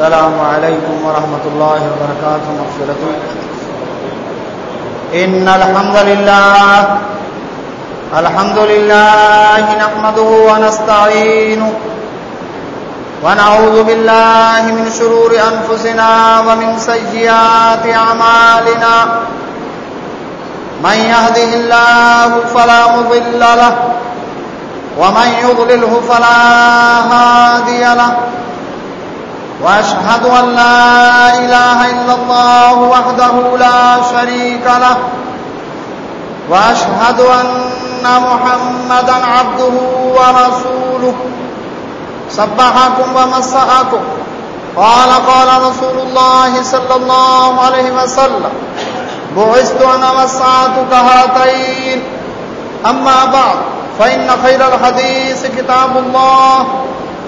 السلام عليكم ورحمة الله وبركاته، مغفرة. إن الحمد لله الحمد لله نحمده ونستعينه، ونعوذ بالله من شرور أنفسنا ومن سيئات أعمالنا. من يهده الله فلا مضل له، ومن يضلله فلا هادي له. وأشهد أن لا إله إلا الله وحده لا شريك له وأشهد أن محمدا عبده ورسوله صبحكم ومسأكم قال قال رسول الله صلى الله عليه وسلم بعثت أنا مسعت كهاتين أما بعد فإن خير الحديث كتاب الله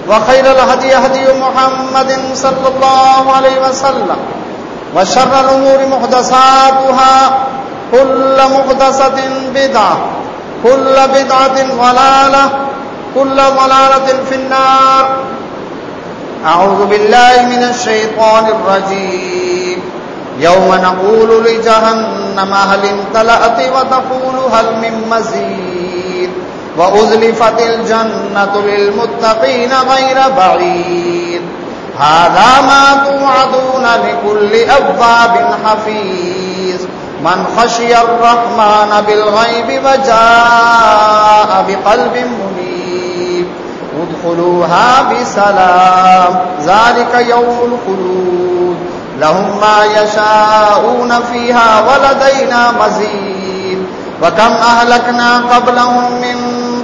وخير الهدي هدي محمد صلى الله عليه وسلم وشر الأمور محدثاتها كل محدثة بدعة كل بدعة ضلالة كل ضلالة في النار أعوذ بالله من الشيطان الرجيم يوم نقول لجهنم هل امتلأت وتقول هل من مزيد وأزلفت الجنة للمتقين غير بعيد. هذا ما توعدون لكل أبواب حفيظ. من خشي الرحمن بالغيب وجاء بقلب منيب. ادخلوها بسلام. ذلك يوم الخلود. لهم ما يشاءون فيها ولدينا مزيد. وكم أهلكنا قبلهم من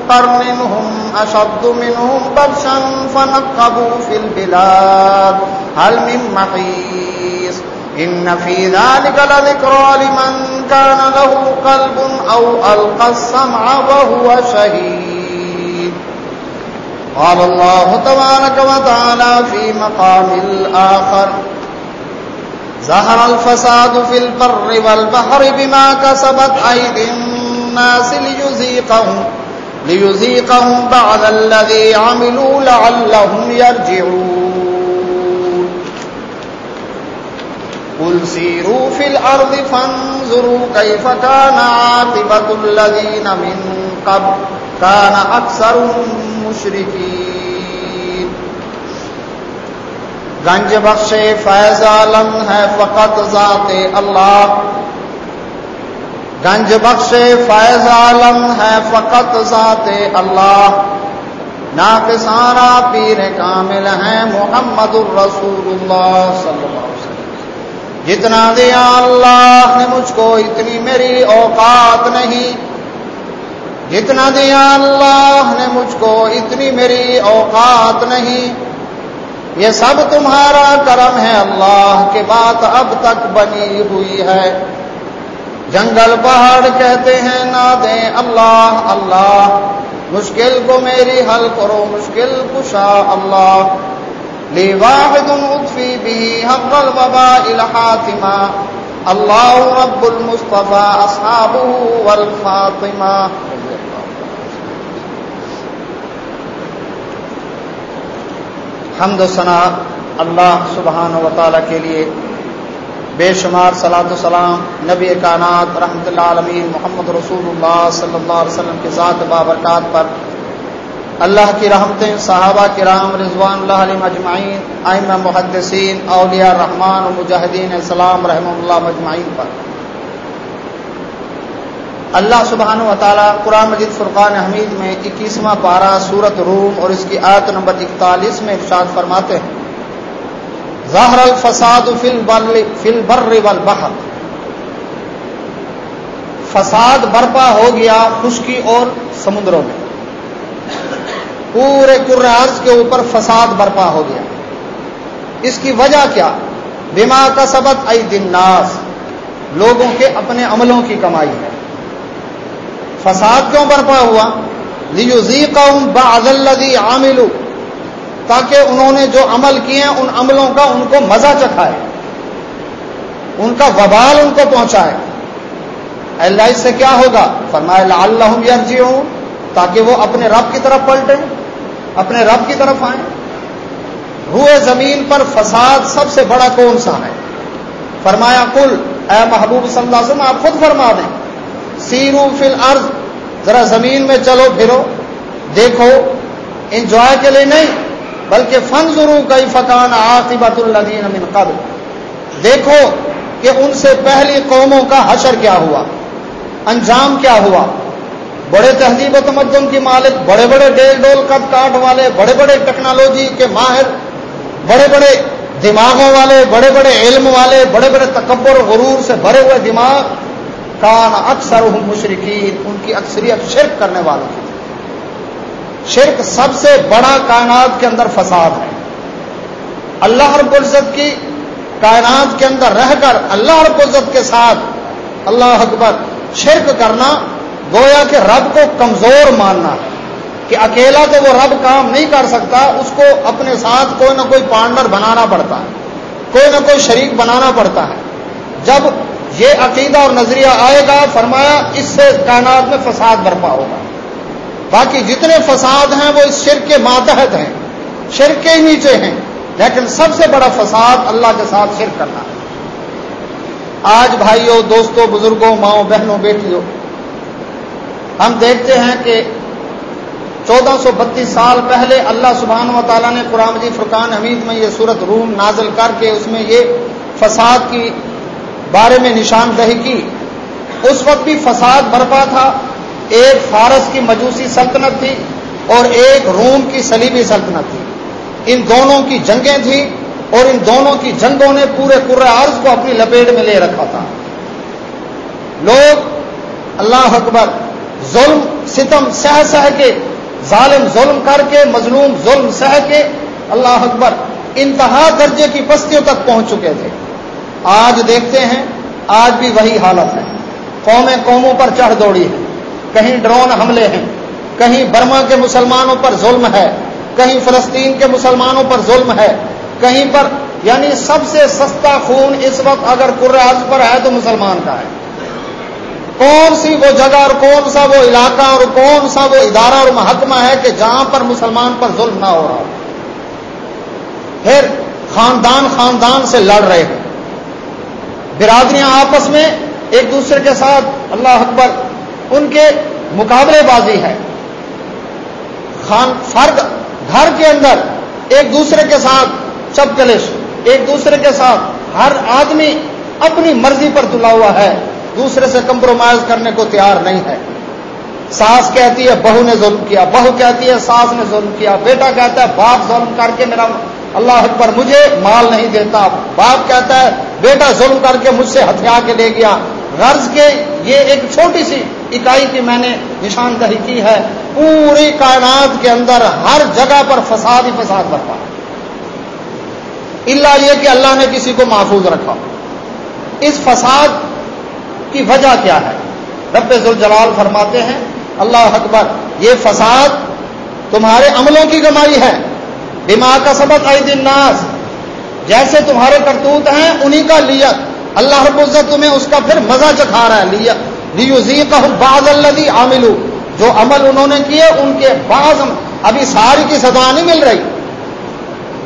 قرن هم أشد منهم برشا فنقبوا في البلاد. هل من محيص؟ إن في ذلك لذكرى لمن كان له قلب أو ألقى السمع وهو شهيد. قال الله تبارك وتعالى في مقام الآخر ظهر الفساد في البر والبحر بما كسبت أيدي الناس ليذيقهم. ليذيقهم بعد الذي عملوا لعلهم يرجعون. قل سيروا في الأرض فانظروا كيف كان عاقبة الذين من قبل. كان أكثرهم مشركين. گنج بخش فیض عالم ہے فقط ذات اللہ. گنج بخش فیض عالم ہے فقط ذات اللہ۔ نا سارا پیر کامل ہیں محمد الرسول اللہ صلی اللہ علیہ وسلم۔ جتنا دیا اللہ نے مجھ کو، اتنی میری اوقات نہیں۔ جتنا دیا اللہ نے مجھ کو، اتنی میری اوقات نہیں۔ یہ سب تمہارا کرم ہے اللہ کے بات اب تک بنی ہوئی ہے۔ جنگل پہاڑ کہتے ہیں نہ دیں اللہ اللہ، مشکل کو میری حل کرو، مشکل کشا اللہ۔ لی واحد اطفی بھی حق الوبا الحاطمہ اللہ رب المصطفیٰ، اصحابہ والفاطمہ۔ حمد و ثنا اللہ سبحانہ و تعالیٰ کے لیے بے شمار صلاۃ السلام نبی کائنات رحمۃ اللہ عالمین محمد رسول اللہ صلی اللہ علیہ وسلم کے ذات بابرکات پر اللہ کی رحمتیں، صحابہ کرام، رضوان اللہ علیہ مجمعین آئمہ محدثین، اولیاء رحمان و مجاہدین السلام رحم اللہ مجمعین پر۔ اللہ سبحانہ و تعالیٰ قرآن مجید فرقان حمید میں اکیسواں پارہ سورت روم اور اس کی آیت نمبر اکتالیس میں ارشاد فرماتے ہیں۔ ظاہر الفساد فی البر والبحر. فساد برپا ہو گیا خشکی اور سمندروں میں۔ پورے کرز کے اوپر فساد برپا ہو گیا۔ اس کی وجہ کیا؟ بیما کا سبق ائی دن ناس لوگوں کے اپنے عملوں کی کمائی ہے۔ فساد کیوں برپا ہوا؟ لیوزی قوم بادی عاملو تاکہ انہوں نے جو عمل کیے ہیں، ان عملوں کا ان کو مزہ چکھائے۔ ان کا وبال ان کو پہنچائے۔ اللہ، اس سے کیا ہوگا؟ فرمایا اللہ یرجی ہوں تاکہ وہ اپنے رب کی طرف پلٹیں، اپنے رب کی طرف آئیں۔ روئے زمین پر فساد سب سے بڑا کون سا ہے؟ فرمایا کل اے محبوب صلی اللہ علیہ وسلم، آپ خود فرما دیں۔ سیرو فل ارض ذرا زمین میں چلو، پھرو، دیکھو، انجوائے کے لیے نہیں۔ بلکہ فن ضرور کئی فقان عاقبت الدین امن قبل۔ دیکھو کہ ان سے پہلی قوموں کا حشر کیا ہوا، انجام کیا ہوا۔ بڑے تہذیب و تمدن کی مالک، بڑے بڑے ڈیل ڈول کد کاٹ والے، بڑے بڑے ٹیکنالوجی کے ماہر، بڑے بڑے دماغوں والے، بڑے بڑے علم والے، بڑے بڑے تکبر غرور سے بھرے ہوئے دماغ۔ کان اکثر مشرقین ان کی اکثریت شرک کرنے والوں کی شرک سب سے بڑا کائنات کے اندر فساد ہے۔ اللہ رب العزت کی کائنات کے اندر رہ کر اللہ رب العزت کے ساتھ اللہ اکبر شرک کرنا گویا کہ رب کو کمزور ماننا ہے۔ کہ اکیلا تو وہ رب کام نہیں کر سکتا، اس کو اپنے ساتھ کوئی نہ کوئی پارٹنر بنانا پڑتا ہے، کوئی نہ کوئی شریک بنانا پڑتا ہے۔ جب یہ عقیدہ اور نظریہ آئے گا، فرمایا اس سے کائنات میں فساد برپا ہوگا۔ باقی جتنے فساد ہیں وہ اس شرک کے ماتحت ہیں، شرک کے نیچے ہیں، لیکن سب سے بڑا فساد اللہ کے ساتھ شرک کرنا ہے۔ آج بھائیوں دوستوں بزرگوں، ماؤں، بہنوں، بیٹیوں، ہم دیکھتے ہیں کہ چودہ سو بتیس سال پہلے اللہ سبحانہ و تعالیٰ نے قرآن جی فرقان حمید میں یہ صورت روم نازل کر کے اس میں یہ فساد کی بارے میں نشاندہی کی۔ اس وقت بھی فساد برپا تھا۔ ایک فارس کی مجوسی سلطنت تھی اور ایک روم کی سلیبی سلطنت تھی۔ ان دونوں کی جنگیں تھیں اور ان دونوں کی جنگوں نے پورے پورے عرض کو اپنی لپیٹ میں لے رکھا تھا۔ لوگ اللہ اکبر ظلم، ستم، سہ سہ کے، ظالم ظلم کر کے، مظلوم ظلم سہ کے اللہ اکبر انتہا درجے کی بستیوں تک پہنچ چکے تھے۔ آج دیکھتے ہیں، آج بھی وہی حالت ہے۔ قومیں قوموں پر چڑھ دوڑی ہے کہیں ڈرون حملے ہیں، کہیں برما کے مسلمانوں پر ظلم ہے، کہیں فلسطین کے مسلمانوں پر ظلم ہے، کہیں پر یعنی سب سے سستا خون اس وقت اگر قرآز پر ہے تو مسلمان کا ہے۔ کون سی وہ جگہ اور کون سا وہ علاقہ اور کون سا وہ ادارہ اور محکمہ ہے کہ جہاں پر مسلمان پر ظلم نہ ہو رہا ہو؟ پھر خاندان خاندان سے لڑ رہے ہیں۔ برادریاں آپس میں ایک دوسرے کے ساتھ اللہ اکبر ان کے مقابلے بازی ہے۔ خان فرد گھر کے اندر ایک دوسرے کے ساتھ چپ کلش، ایک دوسرے کے ساتھ ہر آدمی اپنی مرضی پر تلا ہوا ہے، دوسرے سے کمپرومائز کرنے کو تیار نہیں ہے۔ ساس کہتی ہے بہو نے ظلم کیا، بہو کہتی ہے ساس نے ظلم کیا، بیٹا کہتا ہے باپ ظلم کر کے میرا اللہ اکبر مجھے مال نہیں دیتا۔ باپ کہتا ہے بیٹا ظلم کر کے مجھ سے ہتھیار کے لے گیا۔ غرض کے یہ ایک چھوٹی سی اکائی کی میں نے نشاندہی کی ہے، پوری کائنات کے اندر ہر جگہ پر فساد ہی فساد برپا۔ اللہ یہ کہ اللہ نے کسی کو محفوظ رکھا۔ اس فساد کی وجہ کیا ہے؟ رب ذوالجلال فرماتے ہیں، اللہ اکبر، یہ فساد تمہارے عملوں کی کمائی ہے۔ دماغ کا سبق عید الناس، جیسے تمہارے کرتوت ہیں، انہی کا لیت۔ اللہ رب العزت تمہیں اس کا پھر مزہ چکھا رہا ہے لیزی کا بعض اللہ عاملو جو عمل انہوں نے کیے، ان کے بعض ابھی ساری کی سزا نہیں مل رہی۔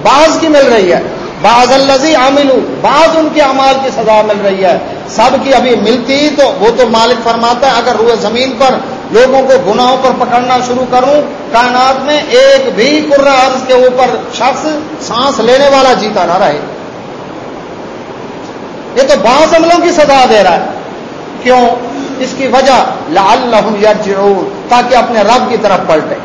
بعض کی مل رہی ہے۔ بعض الزی عامل بعض ان کے اعمال کی سزا مل رہی ہے۔ سب کی ابھی ملتی تو وہ تو مالک فرماتا ہے، اگر روئے زمین پر لوگوں کو گناہوں پر پکڑنا شروع کروں، کائنات میں ایک بھی عرض کے اوپر شخص سانس لینے والا جیتا نہ رہے۔ یہ تو بعض عملوں کی سزا دے رہا ہے۔ کیوں؟ اس کی وجہ لال یرجعون، تاکہ اپنے رب کی طرف پلٹے۔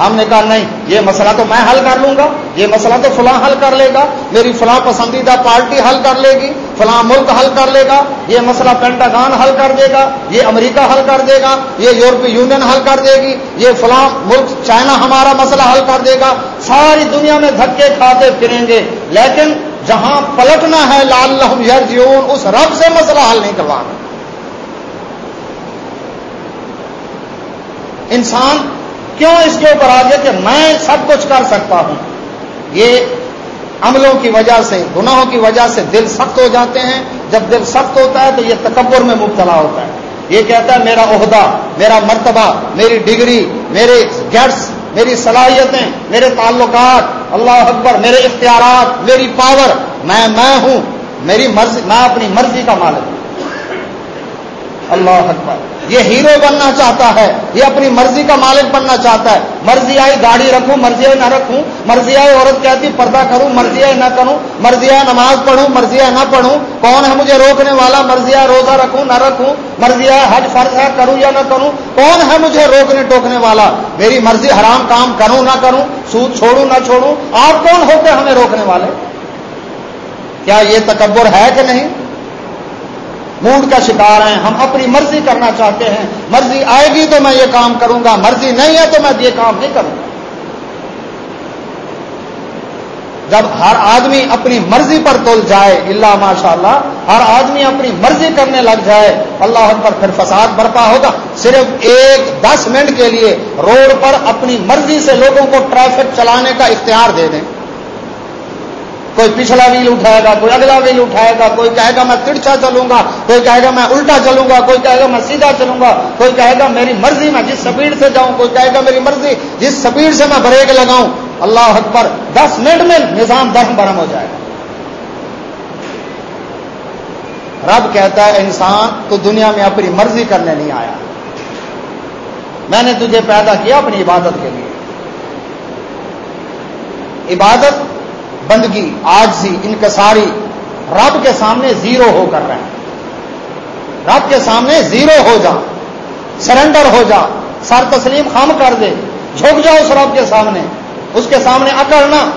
ہم نے کہا نہیں، یہ مسئلہ تو میں حل کر لوں گا، یہ مسئلہ تو فلاں حل کر لے گا، میری فلاں پسندیدہ پارٹی حل کر لے گی، فلاں ملک حل کر لے گا، یہ مسئلہ پینٹاگان حل کر دے گا، یہ امریکہ حل کر دے گا، یہ یورپی یونین حل کر دے گی، یہ فلاں ملک چائنا ہمارا مسئلہ حل کر دے گا۔ ساری دنیا میں دھکے کھاتے پھریں گے، لیکن جہاں پلٹنا ہے لال یرجیون اس رب سے مسئلہ حل نہیں کروانا۔ انسان کیوں اس کے اوپر آ گیا کہ میں سب کچھ کر سکتا ہوں؟ یہ عملوں کی وجہ سے، گناہوں کی وجہ سے دل سخت ہو جاتے ہیں۔ جب دل سخت ہوتا ہے تو یہ تکبر میں مبتلا ہوتا ہے۔ یہ کہتا ہے، میرا عہدہ، میرا مرتبہ، میری ڈگری، میرے گیٹس، میری صلاحیتیں، میرے تعلقات، اللہ اکبر، میرے اختیارات، میری پاور، میں میں ہوں، میری مرضی، میں اپنی مرضی کا مالک ہوں۔ اللہ اکبر۔ یہ ہیرو بننا چاہتا ہے، یہ اپنی مرضی کا مالک بننا چاہتا ہے۔ مرضی آئی گاڑی رکھوں، مرضی آئی نہ رکھوں، مرضی آئی عورت کہتی پردہ کروں، مرضی آئی نہ کروں، مرضی آئی نماز پڑھوں، مرضی آئی نہ پڑھوں۔ کون ہے مجھے روکنے والا؟ مرضی آئی روزہ رکھوں، نہ رکھوں۔ مرضی آئی حج فرض ہے، کروں یا نہ کروں؟ کون ہے مجھے روکنے ٹوکنے والا؟ میری مرضی حرام کام کروں، نہ کروں، سود چھوڑوں، نہ چھوڑوں۔ آپ کون ہو کے ہمیں روکنے والے؟ کیا یہ تکبر ہے کہ نہیں؟ موڈ کا شکار ہیں، ہم اپنی مرضی کرنا چاہتے ہیں۔ مرضی آئے گی تو میں یہ کام کروں گا، مرضی نہیں ہے تو میں یہ کام نہیں کروں گا۔ جب ہر آدمی اپنی مرضی پر تل جائے، اللہ ماشاء اللہ ہر آدمی اپنی مرضی کرنے لگ جائے، اللہ پر پھر فساد برپا ہوگا۔ صرف ایک دس منٹ کے لیے روڈ پر اپنی مرضی سے لوگوں کو ٹریفک چلانے کا اختیار دے دیں۔ کوئی پچھلا ویل اٹھائے گا، کوئی اگلا ویل اٹھائے گا، کوئی کہے گا میں ترچھا چلوں گا، کوئی کہے گا میں الٹا چلوں گا، کوئی کہے گا میں سیدھا چلوں گا، کوئی کہے گا میری مرضی میں جس سپیڈ سے جاؤں، کوئی کہے گا میری مرضی جس سپیڈ سے میں بریک لگاؤں۔ اللہ اکبر، دس منٹ میں نظام درم برم ہو جائے گا۔ رب کہتا ہے، انسان، تو دنیا میں اپنی مرضی کرنے نہیں آیا۔ میں نے تجھے پیدا کیا اپنی عبادت کے لیے۔ عبادت بندگی، آجزی، انکساری، رب کے سامنے زیرو ہو کر رہے۔ ہیں رب کے سامنے زیرو ہو جا سرنڈر ہو جا، سر تسلیم خام کر دے، جھک جاؤ اس رب کے سامنے۔ اس کے سامنے اکڑنا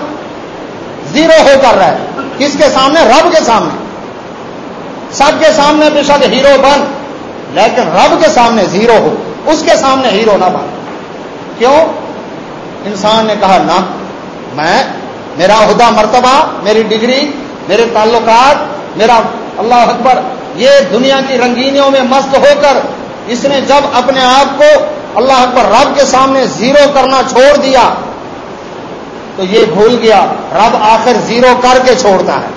زیرو ہو کر رہا ہے کس کے سامنے؟ رب کے سامنے۔ سب کے سامنے بے شک ہیرو بن، لیکن رب کے سامنے زیرو ہو۔ اس کے سامنے ہیرو نہ بن۔ کیوں؟ انسان نے کہا، نہ، میں میرا عہدہ مرتبہ، میری ڈگری، میرے تعلقات، میرا اللہ اکبر، یہ دنیا کی رنگینیوں میں مست ہو کر اس نے جب اپنے آپ کو اللہ اکبر رب کے سامنے زیرو کرنا چھوڑ دیا، تو یہ بھول گیا، رب آخر زیرو کر کے چھوڑتا ہے۔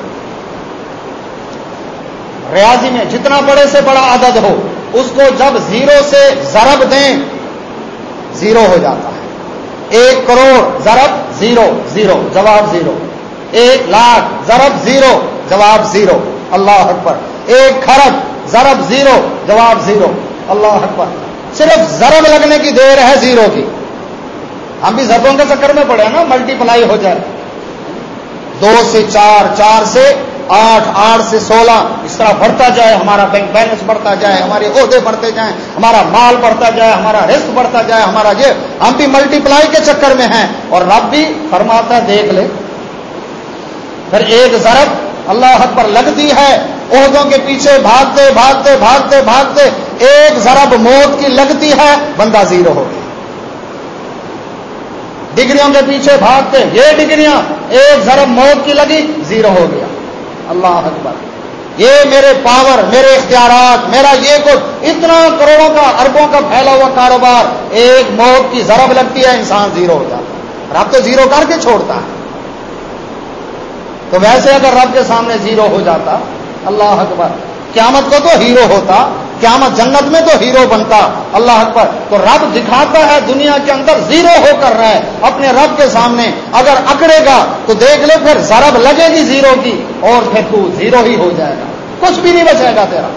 ریاضی میں جتنا بڑے سے بڑا عدد ہو، اس کو جب زیرو سے ضرب دیں، زیرو ہو جاتا۔ ہے ایک کروڑ ضرب زیرو زیرو، جواب زیرو۔ ایک لاکھ ضرب زیرو، جواب زیرو۔ اللہ اکبر۔ ایک کھرب ضرب زیرو، جواب زیرو۔ اللہ اکبر۔ صرف ضرب لگنے کی دیر ہے زیرو کی۔ ہم بھی ضربوں کے چکر میں پڑے نا ملٹی پلائی ہو جائے۔ دو سے چار چار سے آٹھ آٹھ سے سولہ اس طرح بڑھتا جائے، ہمارا بینک بیلنس بڑھتا جائے، ہمارے عہدے بڑھتے جائیں، ہمارا مال بڑھتا جائے، ہمارا رسک بڑھتا جائے، ہمارا یہ، ہم بھی ملٹی پلائی کے چکر میں ہیں۔ اور رب بھی فرماتا دیکھ لے۔ پھر ایک ضرب اللہ حق پر لگتی ہے، عہدوں کے پیچھے بھاگتے بھاگتے بھاگتے بھاگتے، ایک ضرب موت کی لگتی ہے، بندہ زیرو ہو گیا۔ ڈگریوں کے پیچھے بھاگتے، یہ ڈگریاں، ایک ضرب موت کی لگی، زیرو ہو گیا۔ اللہ اکبر۔ یہ میرے پاور، میرے اختیارات، میرا یہ کچھ، اتنا کروڑوں کا، اربوں کا پھیلا ہوا کاروبار ایک موت کی ضرب لگتی ہے، انسان زیرو ہو جاتا ہے۔ رب تو زیرو کر کے چھوڑتا ہے۔ تو ویسے اگر رب کے سامنے زیرو ہو جاتا، اللہ اکبر، قیامت کو تو ہیرو ہوتا قیامت جنت میں تو ہیرو بنتا اللہ اکبر تو رب دکھاتا ہے دنیا کے اندر زیرو ہو کر رہا ہے اپنے رب کے سامنے اگر اکڑے گا تو دیکھ لے پھر ضرب لگے گی زیرو کی اور پھر تو زیرو ہی ہو جائے گا کچھ بھی نہیں بچے گا تیرا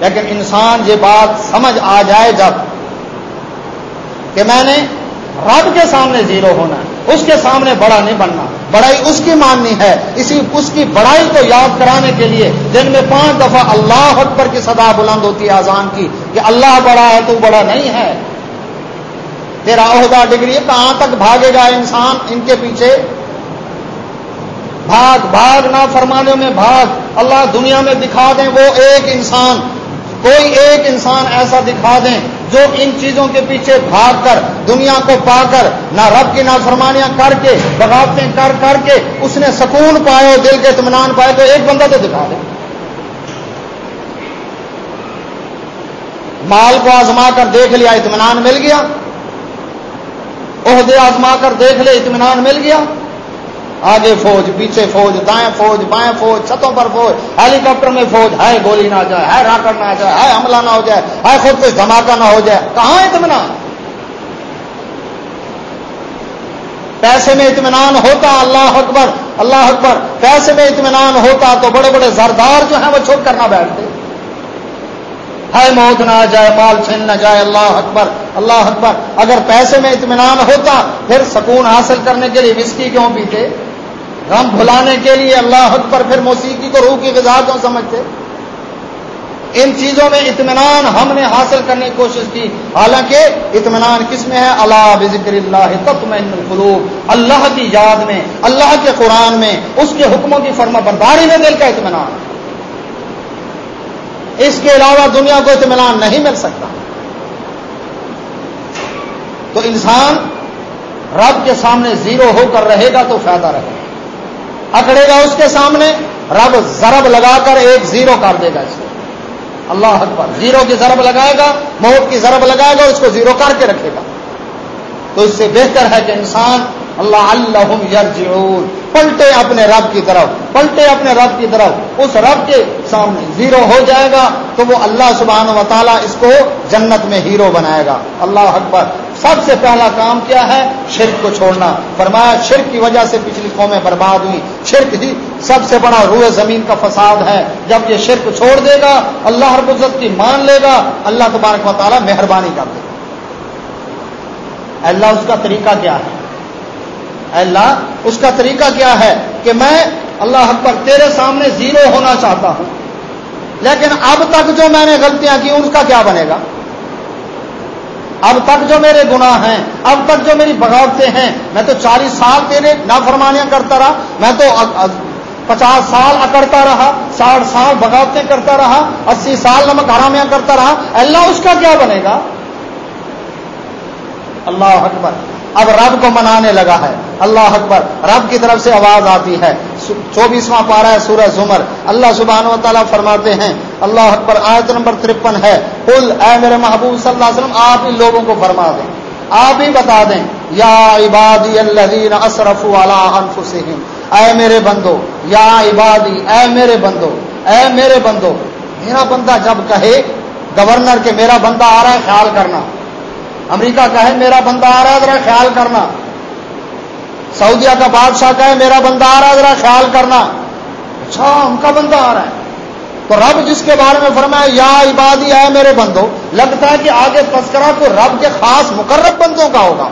لیکن انسان یہ بات سمجھ آ جائے جبکہ میں نے رب کے سامنے زیرو ہونا ہے اس کے سامنے بڑا نہیں بننا۔ بڑائی اس کی ماننی ہے۔ اسی اس کی بڑائی کو یاد کرانے کے لیے جن میں پانچ دفعہ اللہ اکبر کی صدا بلند ہوتی ہے آزان کی کہ اللہ بڑا ہے، تو بڑا نہیں ہے۔ تیرا عہدہ ڈگری کہاں تک بھاگے گا انسان ان کے پیچھے؟ بھاگ بھاگ نہ فرمانے میں بھاگ۔ اللہ دنیا میں دکھا دیں وہ ایک انسان۔ کوئی ایک انسان ایسا دکھا دیں جو ان چیزوں کے پیچھے بھاگ کر، دنیا کو پا کر، نہ رب کی نافرمانیاں کر کے، بغاوتیں کر کر کے اس نے سکون پائے ہو دل کے اطمینان پائے، تو ایک بندہ تو دکھا دے۔ مال کو آزما کر دیکھ لیا، اطمینان مل گیا۔ عہدے آزما کر دیکھ لے، اطمینان مل گیا۔ آگے فوج، پیچھے فوج، دائیں فوج، بائیں فوج، چھتوں پر فوج۔ ہیلی کاپٹر میں فوج ہے گولی نہ جائے ہے راکٹ نہ جائے ہے حملہ نہ ہو جائے ہے خود کچھ دھماکہ نہ ہو جائے۔ کہاں اطمینان؟ پیسے میں اطمینان ہوتا اللہ اکبر اللہ اکبر، پیسے میں اطمینان ہوتا تو بڑے بڑے زردار جو ہیں وہ چھوٹ کرنا بیٹھتے۔ ہے موت نہ جائے، مال چھین نہ جائے، اللہ اکبر اللہ اکبر۔ اگر پیسے میں اطمینان ہوتا، پھر سکون حاصل کرنے کے لیے وسکی کیوں پیتے؟ غم بھلانے کے لیے اللہ اکبر پھر موسیقی کو روح کی غذا کیوں سمجھتے؟ ان چیزوں میں اطمینان ہم نے حاصل کرنے کی کوشش کی۔ حالانکہ اطمینان کس میں ہے؟ اللہ بذکر اللہ تطمئن القلوب۔ اللہ کی یاد میں، اللہ کے قرآن میں، اس کے حکموں کی فرما برداری میں دل کا اطمینان۔ اس کے علاوہ دنیا کو اطمینان نہیں مل سکتا۔ تو انسان رب کے سامنے زیرو ہو کر رہے گا تو فائدہ رہے گا۔ اکڑے گا اس کے سامنے، رب ضرب لگا کر ایک زیرو کر دے گا اس کو۔ اللہ اکبر۔ زیرو کی ضرب لگائے گا، موت کی ضرب لگائے گا، اس کو زیرو کر کے رکھے گا۔ تو اس سے بہتر ہے کہ انسان اللہ اللہ یرجعون۔ پلٹے اپنے رب کی طرف، پلٹے اپنے رب کی طرف۔ اس رب کے سامنے زیرو ہو جائے گا تو وہ اللہ سبحانہ و تعالیٰ اس کو جنت میں ہیرو بنائے گا۔ اللہ اکبر۔ سب سے پہلا کام کیا ہے شرک کو چھوڑنا۔ فرمایا، شرک کی وجہ سے پچھلی قومیں برباد ہوئی شرک ہی سب سے بڑا روح زمین کا فساد ہے۔ جب یہ شرک چھوڑ دے گا، اللہ رب العزت کی مان لے گا، اللہ تبارک و تعالیٰ مہربانی کر دے گا۔ اللہ، اس کا طریقہ کیا ہے؟ اللہ، اس کا طریقہ کیا ہے کہ میں اللہ اکبر تیرے سامنے زیرو ہونا چاہتا ہوں، لیکن اب تک جو میں نے غلطیاں کی اس کا کیا بنے گا؟ اب تک جو میرے گناہ ہیں، اب تک جو میری بغاوتیں ہیں، میں تو چالیس سال تیرے نافرمانیاں کرتا رہا، میں تو پچاس سال اکڑتا رہا، ساٹھ سال بغاوتیں کرتا رہا، اسی سال نمک حرامیاں کرتا رہا۔ اللہ اس کا کیا بنے گا؟ اللہ اکبر۔ اب رب کو منانے لگا ہے۔ اللہ اکبر۔ رب کی طرف سے آواز آتی ہے۔ چوبیسواں پارا ہے سورہ زمر۔ اللہ سبحانہ و تعالیٰ فرماتے ہیں، اللہ اکبر، آیت نمبر ترپن ہے۔ کل اے میرے محبوب صلی اللہ علیہ وسلم، آپ ان لوگوں کو فرما دیں۔ آپ ہی بتا دیں، یا عبادی الذین اصرف والا انفسہم۔ اے میرے بندو، یا عبادی، اے میرے بندو، اے میرے بندو۔ میرا بندہ جب کہے، گورنر کے میرا بندہ آ رہا ہے، خیال کرنا۔ امریکہ کہے میرا بندہ آ رہا ہے، ذرا خیال کرنا۔ سعودیہ کا بادشاہ کہے میرا بندہ آ رہا ہے، ذرا خیال کرنا۔ اچھا ان کا بندہ آ رہا ہے۔ تو رب جس کے بارے میں فرمایا، یا عبادی ہے میرے بندو، لگتا ہے کہ آگے تذکرہ تو رب کے خاص مقرب بندوں کا ہوگا۔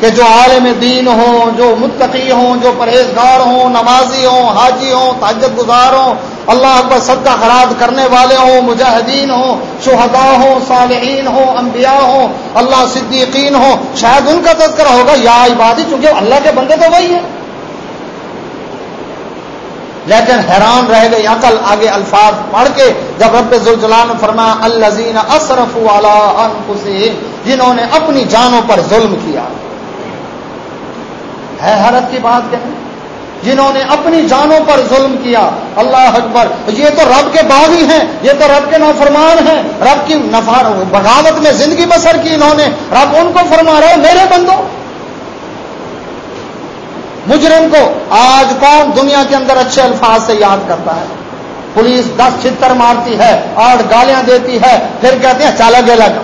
کہ جو عالم دین ہوں، جو متقی ہوں، جو پرہیزگار ہوں، نمازی ہوں، حاجی ہوں تاجت گزار ہوں، اللہ اکبر صدقہ خراب کرنے والے ہوں، مجاہدین ہوں، شہداء ہوں، صالحین ہوں، انبیاء ہوں، اللہ صدیقین ہوں، شاید ان کا تذکرہ ہوگا، یا عبادی، چونکہ اللہ کے بندے تو وہی ہیں۔ لیکن حیران رہ گئی عقل آگے الفاظ پڑھ کے، جب رب ذوالجلال فرمایا الزین اصرف والا جنہوں نے اپنی جانوں پر ظلم کیا۔ ہے حیرت کی بات کہیں جنہوں نے اپنی جانوں پر ظلم کیا، اللہ اکبر، یہ تو رب کے باغی ہیں، یہ تو رب کے نافرمان ہیں، رب کی نفار بغاوت میں زندگی بسر کی انہوں نے، رب ان کو فرما رہے میرے بندو۔ مجرم کو آج کون دنیا کے اندر اچھے الفاظ سے یاد کرتا ہے؟ پولیس دس چھتر مارتی ہے، آٹھ گالیاں دیتی ہے، پھر کہتے ہیں چالا گے لگا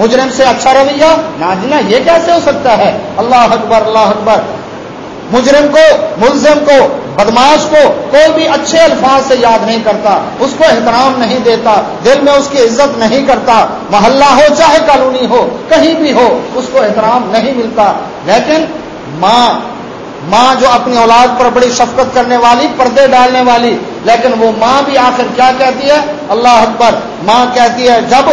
مجرم سے اچھا رویہ نہ جنا یہ کیسے ہو سکتا ہے؟ اللہ اکبر اللہ اکبر۔ مجرم کو، ملزم کو، بدماش کو کوئی بھی اچھے الفاظ سے یاد نہیں کرتا، اس کو احترام نہیں دیتا، دل میں اس کی عزت نہیں کرتا، محلہ ہو، چاہے کالونی ہو، کہیں بھی ہو، اس کو احترام نہیں ملتا۔ لیکن ماں ماں جو اپنی اولاد پر بڑی شفقت کرنے والی، پردے ڈالنے والی، لیکن وہ ماں بھی آخر کیا کہتی ہے؟ اللہ اکبر، ماں کہتی ہے، جب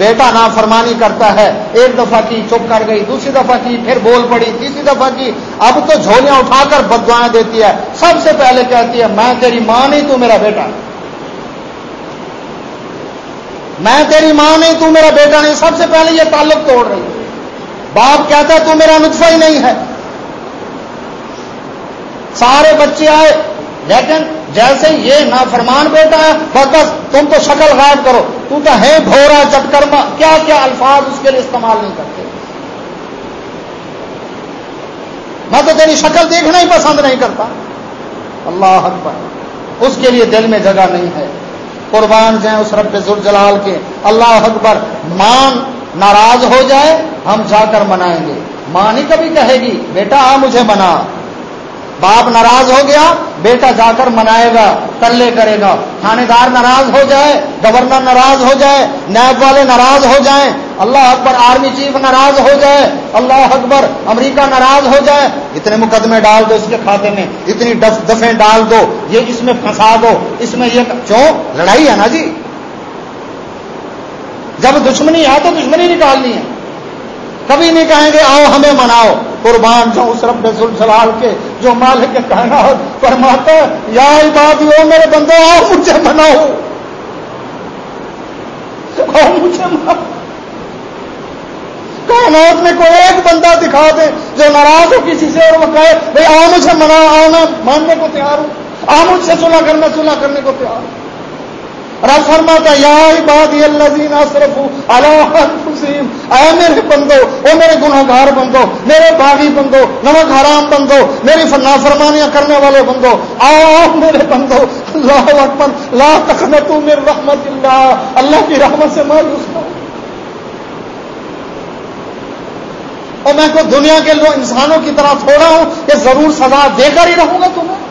بیٹا نافرمانی کرتا ہے، ایک دفعہ کی چپ کر گئی، دوسری دفعہ کی پھر بول پڑی، تیسری دفعہ کی اب تو جھولیاں اٹھا کر بدوائیں دیتی ہے۔ سب سے پہلے کہتی ہے، میں تیری ماں نہیں، تو میرا بیٹا۔ میں تیری ماں نہیں، تو میرا بیٹا نہیں۔ سب سے پہلے یہ تعلق توڑ رہی ہے۔ باپ کہتا ہے، تو میرا نطفہ ہی نہیں ہے۔ سارے بچے آئے لیکن جیسے یہ نافرمان بیٹا ہے، بس بس تم تو شکل غائب کرو۔ تو تو ہے بھورا چٹکرما، کیا کیا الفاظ اس کے لیے استعمال نہیں کرتے؟ میں تو تیری شکل دیکھنا ہی پسند نہیں کرتا۔ اللہ اکبر، اس کے لیے دل میں جگہ نہیں ہے۔ قربان جائیں اس رب ذوالجلال کے۔ اللہ اکبر، مان ناراض ہو جائے، ہم جا کر منائیں گے۔ ماں نہیں کبھی کہے گی، بیٹا آ، مجھے منا۔ باپ ناراض ہو گیا، بیٹا جا کر منائے گا، تلے کرے گا۔ تھانے دار ناراض ہو جائے، گورنر ناراض ہو جائے، نیب والے ناراض ہو جائیں، اللہ اکبر آرمی چیف ناراض ہو جائے، اللہ اکبر امریکہ ناراض ہو جائے۔ اتنے مقدمے ڈال دو اس کے کھاتے میں، اتنی دفیں ڈال دو، یہ اس میں پھنسا دو، اس میں یہ کیوں لڑائی ہے نا جی؟ جب دشمنی ہے تو دشمنی نکالنی ہے۔ کبھی نہیں کہیں گے، آؤ ہمیں مناؤ۔ قربان جو اس رب سلسلال کے، جو مالک کے کہنا فرماتا ہے، یا بات ہو میرے بندے آؤ مجھے مناؤ آؤ مجھے کائنات میں کوئی ایک بندہ دکھا دے جو ناراض ہو کسی سے اور وہ کہے بھائی آؤ مجھے منا آؤ میں ماننے کو تیار ہوں۔ آؤ مجھ سے سلا کر میں کرنے کو تیار ہوں۔ رب فرماتا یا عبادی الذین اسرفوا علی انفسہم، اے میرے بندو او میرے گناہگار بندو، میرے باغی بندو، نمک حرام بندو، میری نافرمانیاں کرنے والے بندو، آؤ میرے بندو، اللہ اکبر، لا تقنطوا من رحمت اللہ اللہ کی رحمت سے مایوس نہ اور میں کوئی دنیا کے لوگ انسانوں کی طرح تھوڑا ہوں کہ ضرور سزا دے کر ہی رہوں گا تمہیں۔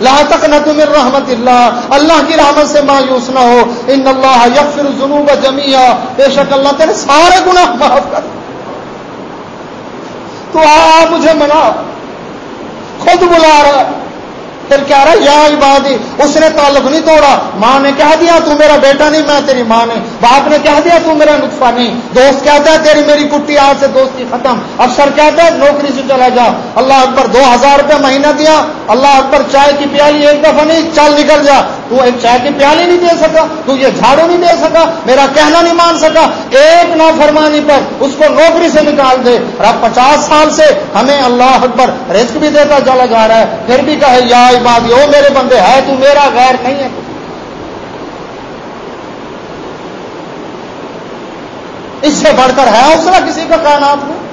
لا تک نہ رحمت اللہ۔ اللہ کی رحمت سے مایوس نہ ہو۔ ان اللہ یغفر الذنوب جميعا بے شک اللہ تیرے سارے گناہ معاف کر۔ تو آ مجھے منا۔ خود بلا رہا پھر کیا رہا یا عبادی، اس نے تعلق نہیں توڑا۔ ماں نے کہہ دیا، تو میرا بیٹا نہیں، میں تیری ماں نے باپ نے کہہ دیا، تو میرا نطفہ نہیں۔ دوست کہتا ہے، تیری میری کٹی آج سے دوستی ختم۔ افسر کہتا ہے، نوکری سے چلا جا۔ اللہ اکبر، دو ہزار روپے مہینہ دیا۔ اللہ اکبر، چائے کی پیالی ایک دفعہ نہیں، چل نکل جا۔ تو ایک چائے کی پیالی نہیں دے سکا، تو یہ جھاڑو نہیں دے سکا، میرا کہنا نہیں مان سکا۔ ایک نو فرمانی پر اس کو نوکری سے نکال دے۔ رب پچاس سال سے ہمیں اللہ اکبر رزق بھی دیتا چلا جا رہا ہے۔ پھر بھی کہے، یا عبادی، او میرے بندے، ہے تو میرا، غیر نہیں ہے اس سے بڑھ کر ہے حوصلہ کسی کا کائنات میں؟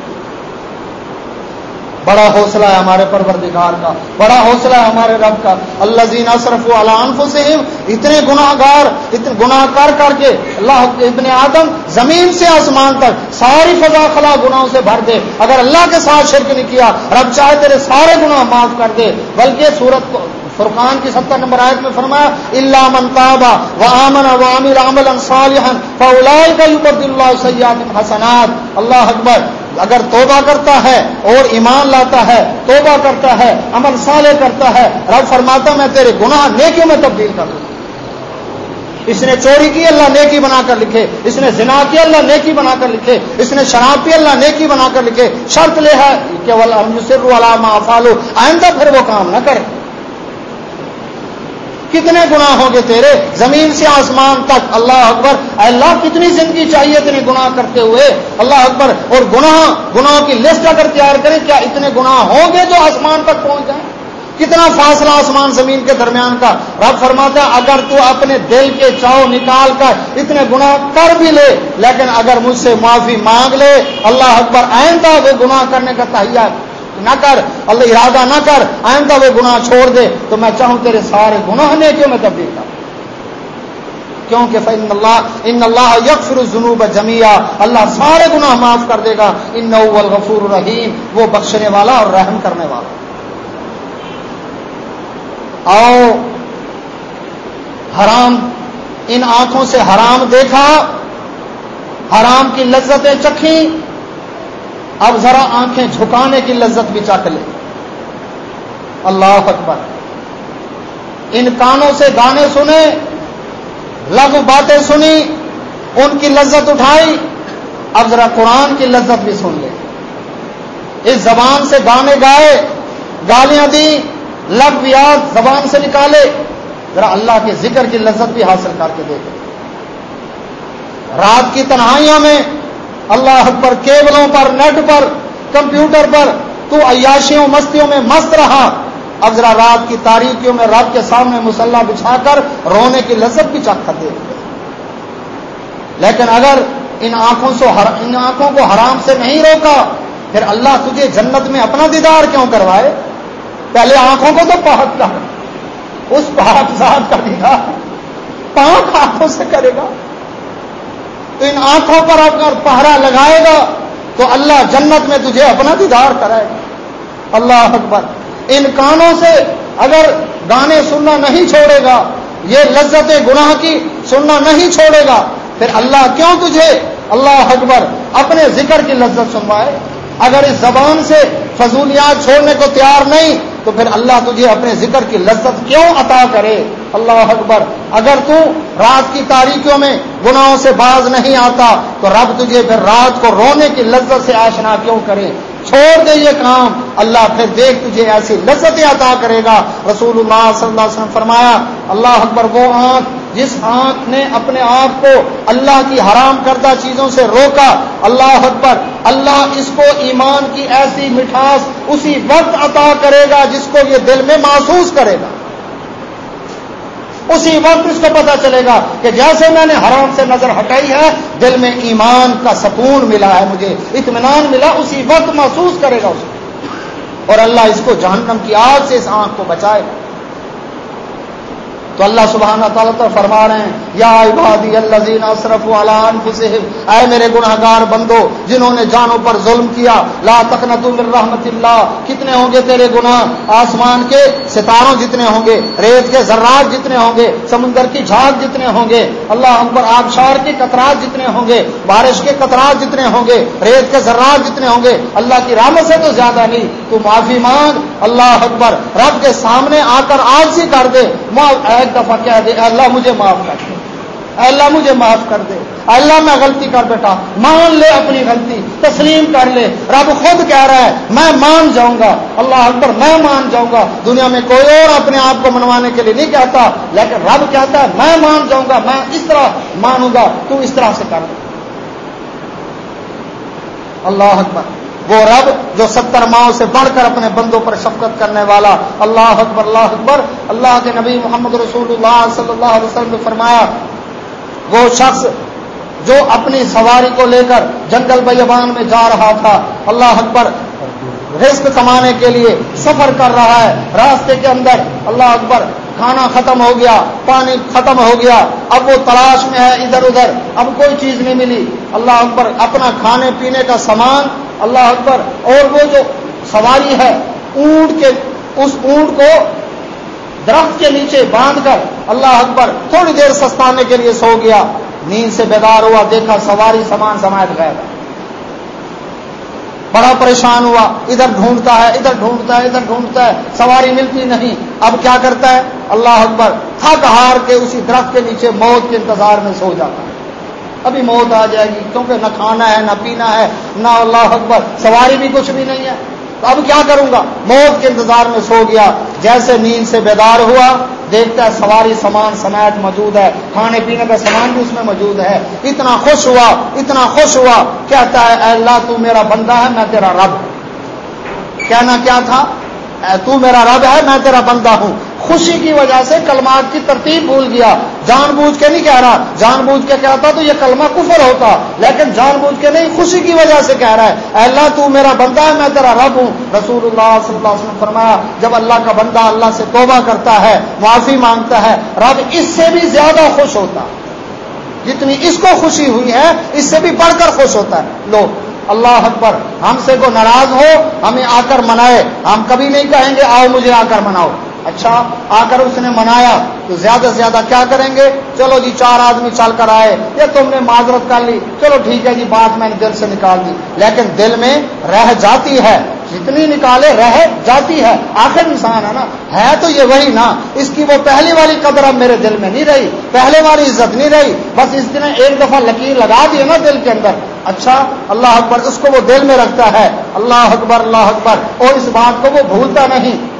بڑا حوصلہ ہے ہمارے پروردگار کا، بڑا حوصلہ ہے ہمارے رب کا۔ اللہ زین اصرف علانف سے اتنے گناہ گار اتنے گناہ کر کر کے اللہ ابن آدم زمین سے آسمان تک ساری فضا خلا گناہوں سے بھر دے۔ اگر اللہ کے ساتھ شرک نہیں کیا، رب چاہے تیرے سارے گناہ معاف کر دے۔ بلکہ سورت کو، فرقان کی ستر نمبر آیت میں فرمایا اللہ منتابا و آمن و عامر عمل صالحن کا اللہ سیاد حسنات۔ اللہ اکبر۔ اگر توبہ کرتا ہے اور ایمان لاتا ہے، توبہ کرتا ہے، عمل صالح کرتا ہے، رب فرماتا میں تیرے گناہ نیکیوں میں تبدیل کر دوں۔ اس نے چوری کی، اللہ نیکی بنا کر لکھے۔ اس نے زنا کی، اللہ نیکی بنا کر لکھے۔ اس نے شراب پی اللہ نیکی بنا کر لکھے۔ شرط لے ہے کہ علامہ فالو آئندہ پھر وہ کام نہ کرے۔ کتنے گناہ ہوں گے تیرے؟ زمین سے آسمان تک۔ اللہ اکبر اللہ، کتنی زندگی چاہیے اتنے گناہ کرتے ہوئے؟ اللہ اکبر، اور گناہ گناہوں کی لسٹ اگر تیار کریں، کیا اتنے گناہ ہوں گے جو آسمان تک پہنچ جائیں؟ کتنا فاصلہ آسمان زمین کے درمیان کا؟ رب فرماتا ہے، اگر تو اپنے دل کے چاؤ نکال کر اتنے گناہ کر بھی لے، لیکن اگر مجھ سے معافی مانگ لے، اللہ اکبر، آئندہ وہ گناہ کرنے کا تہیا نہ کر، اللہ ارادہ نہ کر، آئندہ وہ گناہ چھوڑ دے، تو میں چاہوں تیرے سارے گناہ نے کیوں میں تبدیل کر۔ کیونکہ ان اللہ ان اللہ یکفر الذنوب جمیا اللہ سارے گناہ معاف کر دے گا۔ ان الغفور الرحیم وہ بخشنے والا اور رحم کرنے والا۔ آؤ، حرام، ان آنکھوں سے حرام دیکھا، حرام کی لذتیں چکھی اب ذرا آنکھیں جھکانے کی لذت بھی چکھ لے۔ اللہ اکبر۔ ان کانوں سے گانے سنے لگ باتیں سنی، ان کی لذت اٹھائی، اب ذرا قرآن کی لذت بھی سن لے۔ اس زبان سے گانے گائے، گالیاں دی لب یاد زبان سے نکالے۔ ذرا اللہ کے ذکر کی لذت بھی حاصل کر کے دیکھے۔ رات کی تنہائیوں میں اللہ پر کیبلوں پر، نیٹ پر، کمپیوٹر پر تو عیاشیوں، مستیوں میں مست رہا۔ اب ذرا رات کی تاریخیوں میں رات کے سامنے مسلح بچھا کر رونے کی لذت بھی چکھ دے۔ لیکن اگر ان آنکھوں سے، ان آنکھوں کو حرام سے نہیں روکا، پھر اللہ تجھے جنت میں اپنا دیدار کیوں کروائے؟ پہلے آنکھوں کو تو پاک کر۔ اس پاک ذات کا دیدار پاک آنکھوں سے کرے گا۔ تو ان آنکھوں پر اگر پہرا لگائے گا تو اللہ جنت میں تجھے اپنا دیدار کرائے گا۔ اللہ اکبر۔ ان کانوں سے اگر گانے سننا نہیں چھوڑے گا، یہ لذت گناہ کی سننا نہیں چھوڑے گا، پھر اللہ کیوں تجھے؟ اللہ اکبر، اپنے ذکر کی لذت سنوائے۔ اگر اس زبان سے فضولیات چھوڑنے کو تیار نہیں تو پھر اللہ تجھے اپنے ذکر کی لذت کیوں عطا کرے؟ اللہ اکبر۔ اگر تو رات کی تاریکیوں میں گناہوں سے باز نہیں آتا، تو رب تجھے پھر رات کو رونے کی لذت سے آشنا کیوں کرے؟ چھوڑ دے یہ کام۔ اللہ پھر دیکھ تجھے ایسی لذتیں عطا کرے گا۔ رسول اللہ صلی اللہ علیہ وسلم فرمایا، اللہ اکبر، وہ آنکھ جس آنکھ نے اپنے آپ کو اللہ کی حرام کردہ چیزوں سے روکا، اللہ اکبر، اللہ اس کو ایمان کی ایسی مٹھاس اسی وقت عطا کرے گا جس کو یہ دل میں محسوس کرے گا۔ اسی وقت اس کو پتا چلے گا کہ جیسے میں نے حرام سے نظر ہٹائی ہے، دل میں ایمان کا سکون ملا ہے مجھے، اطمینان ملا، اسی وقت محسوس کرے گا اس کو۔ اور اللہ اس کو جہنم کی آگ سے اس آنکھ کو بچائے گا۔ تو اللہ سبحانہ تعالیٰ تو فرما رہے ہیں، یا عبادی الذین اصرفوا انفسهم اے میرے گناہ گار بندو، جنہوں نے جانوں پر ظلم کیا، لا تقنطوا من رحمت اللہ، کتنے ہوں گے تیرے گناہ؟ آسمان کے ستاروں جتنے ہوں گے، ریت کے ذرات جتنے ہوں گے، سمندر کی جھاگ جتنے ہوں گے، اللہ ہم پر آبشار کے قطرات جتنے ہوں گے، بارش کے قطرات جتنے ہوں گے، ریت کے ذرات جتنے ہوں گے، اللہ کی رحمت سے تو زیادہ نہیں، تو معافی مانگ، اللہ اکبر، رب کے سامنے آ کر آج سے کر دے ایک دفعہ کہہ دے اللہ مجھے معاف کر دے۔ اللہ مجھے معاف کر دے۔ اللہ میں غلطی کر بیٹا، مان لے اپنی غلطی، تسلیم کر لے۔ رب خود کہہ رہا ہے، میں مان جاؤں گا۔ اللہ اکبر، میں مان جاؤں گا۔ دنیا میں کوئی اور اپنے آپ کو منوانے کے لیے نہیں کہتا، لیکن رب کہتا ہے، میں مان جاؤں گا، میں اس طرح مانوں گا، تو اس طرح سے کر۔ دے اللہ اکبر۔ وہ رب جو ستر ماؤں سے بڑھ کر اپنے بندوں پر شفقت کرنے والا، اللہ اکبر اللہ اکبر، اللہ کے نبی محمد رسول اللہ صلی اللہ علیہ وسلم نے فرمایا، وہ شخص جو اپنی سواری کو لے کر جنگل بیابان میں جا رہا تھا، اللہ اکبر، رزق کمانے کے لیے سفر کر رہا ہے، راستے کے اندر، اللہ اکبر، کھانا ختم ہو گیا، پانی ختم ہو گیا، اب وہ تلاش میں ہے ادھر ادھر، اب کوئی چیز نہیں ملی، اللہ اکبر، اپنا کھانے پینے کا سامان اللہ اکبر، اور وہ جو سواری ہے، اونٹ کے، اس اونٹ کو درخت کے نیچے باندھ کر اللہ اکبر تھوڑی دیر سستانے کے لیے سو گیا۔ نیند سے بیدار ہوا، دیکھا سواری سامان سماعت گیا بڑا پریشان ہوا، ادھر ڈھونڈتا ہے، ادھر ڈھونڈتا ہے، ادھر ڈھونڈتا ہے، سواری ملتی نہیں۔ اب کیا کرتا ہے؟ اللہ اکبر، تھک ہار کے اسی درخت کے نیچے موت کے انتظار میں سو جاتا ہے۔ ابھی موت آ جائے گی کیونکہ نہ کھانا ہے، نہ پینا ہے، نہ اللہ اکبر، سواری بھی کچھ بھی نہیں ہے۔ تو اب کیا کروں گا؟ موت کے انتظار میں سو گیا۔ جیسے نیند سے بیدار ہوا، دیکھتا ہے سواری سامان سمیت موجود ہے۔ کھانے پینے کا سامان بھی اس میں موجود ہے۔ اتنا خوش ہوا، اتنا خوش ہوا۔ کہتا ہے، اے اللہ، تو میرا بندہ ہے، میں تیرا رب۔ کہنا کیا تھا؟ اے، تو میرا رب ہے، میں تیرا بندہ ہوں۔ خوشی کی وجہ سے کلمات کی ترتیب بھول گیا۔ جان بوجھ کے نہیں کہہ رہا۔ جان بوجھ کے کہتا تو یہ کلمہ کفر ہوتا، لیکن جان بوجھ کے نہیں، خوشی کی وجہ سے کہہ رہا ہے۔ اے اللہ، تو میرا بندہ ہے، میں تیرا رب ہوں۔ رسول اللہ صلی اللہ علیہ وسلم فرمایا، جب اللہ کا بندہ اللہ سے توبہ کرتا ہے، معافی مانگتا ہے، رب اس سے بھی زیادہ خوش ہوتا۔ جتنی اس کو خوشی ہوئی ہے، اس سے بھی بڑھ کر خوش ہوتا ہے۔ لوگ اللہ اکبر، ہم سے کو ناراض ہو، ہمیں آ کر منائے۔ ہم کبھی نہیں کہیں گے، آؤ مجھے آ کر مناؤ۔ اچھا آ کر اس نے منایا تو زیادہ سے زیادہ کیا کریں گے؟ چلو جی چار آدمی چل کر آئے۔ یا تم نے معذرت کر لی۔ چلو ٹھیک ہے جی بات میں نے دل سے نکال دی۔ لیکن دل میں رہ جاتی ہے۔ جتنی نکالے، رہ جاتی ہے۔ آخر انسان ہے نا۔ ہے تو یہ وہی نا۔ اس کی وہ پہلی والی قدر اب میرے دل میں نہیں رہی۔ پہلے والی عزت نہیں رہی۔ بس اس دن ایک دفعہ لکیر لگا دی نا دل کے اندر۔ اچھا اللہ اکبر، اس کو وہ دل میں رکھتا ہے۔ اللہ اکبر اللہ اکبر۔ اور اس بات کو وہ بھولتا نہیں۔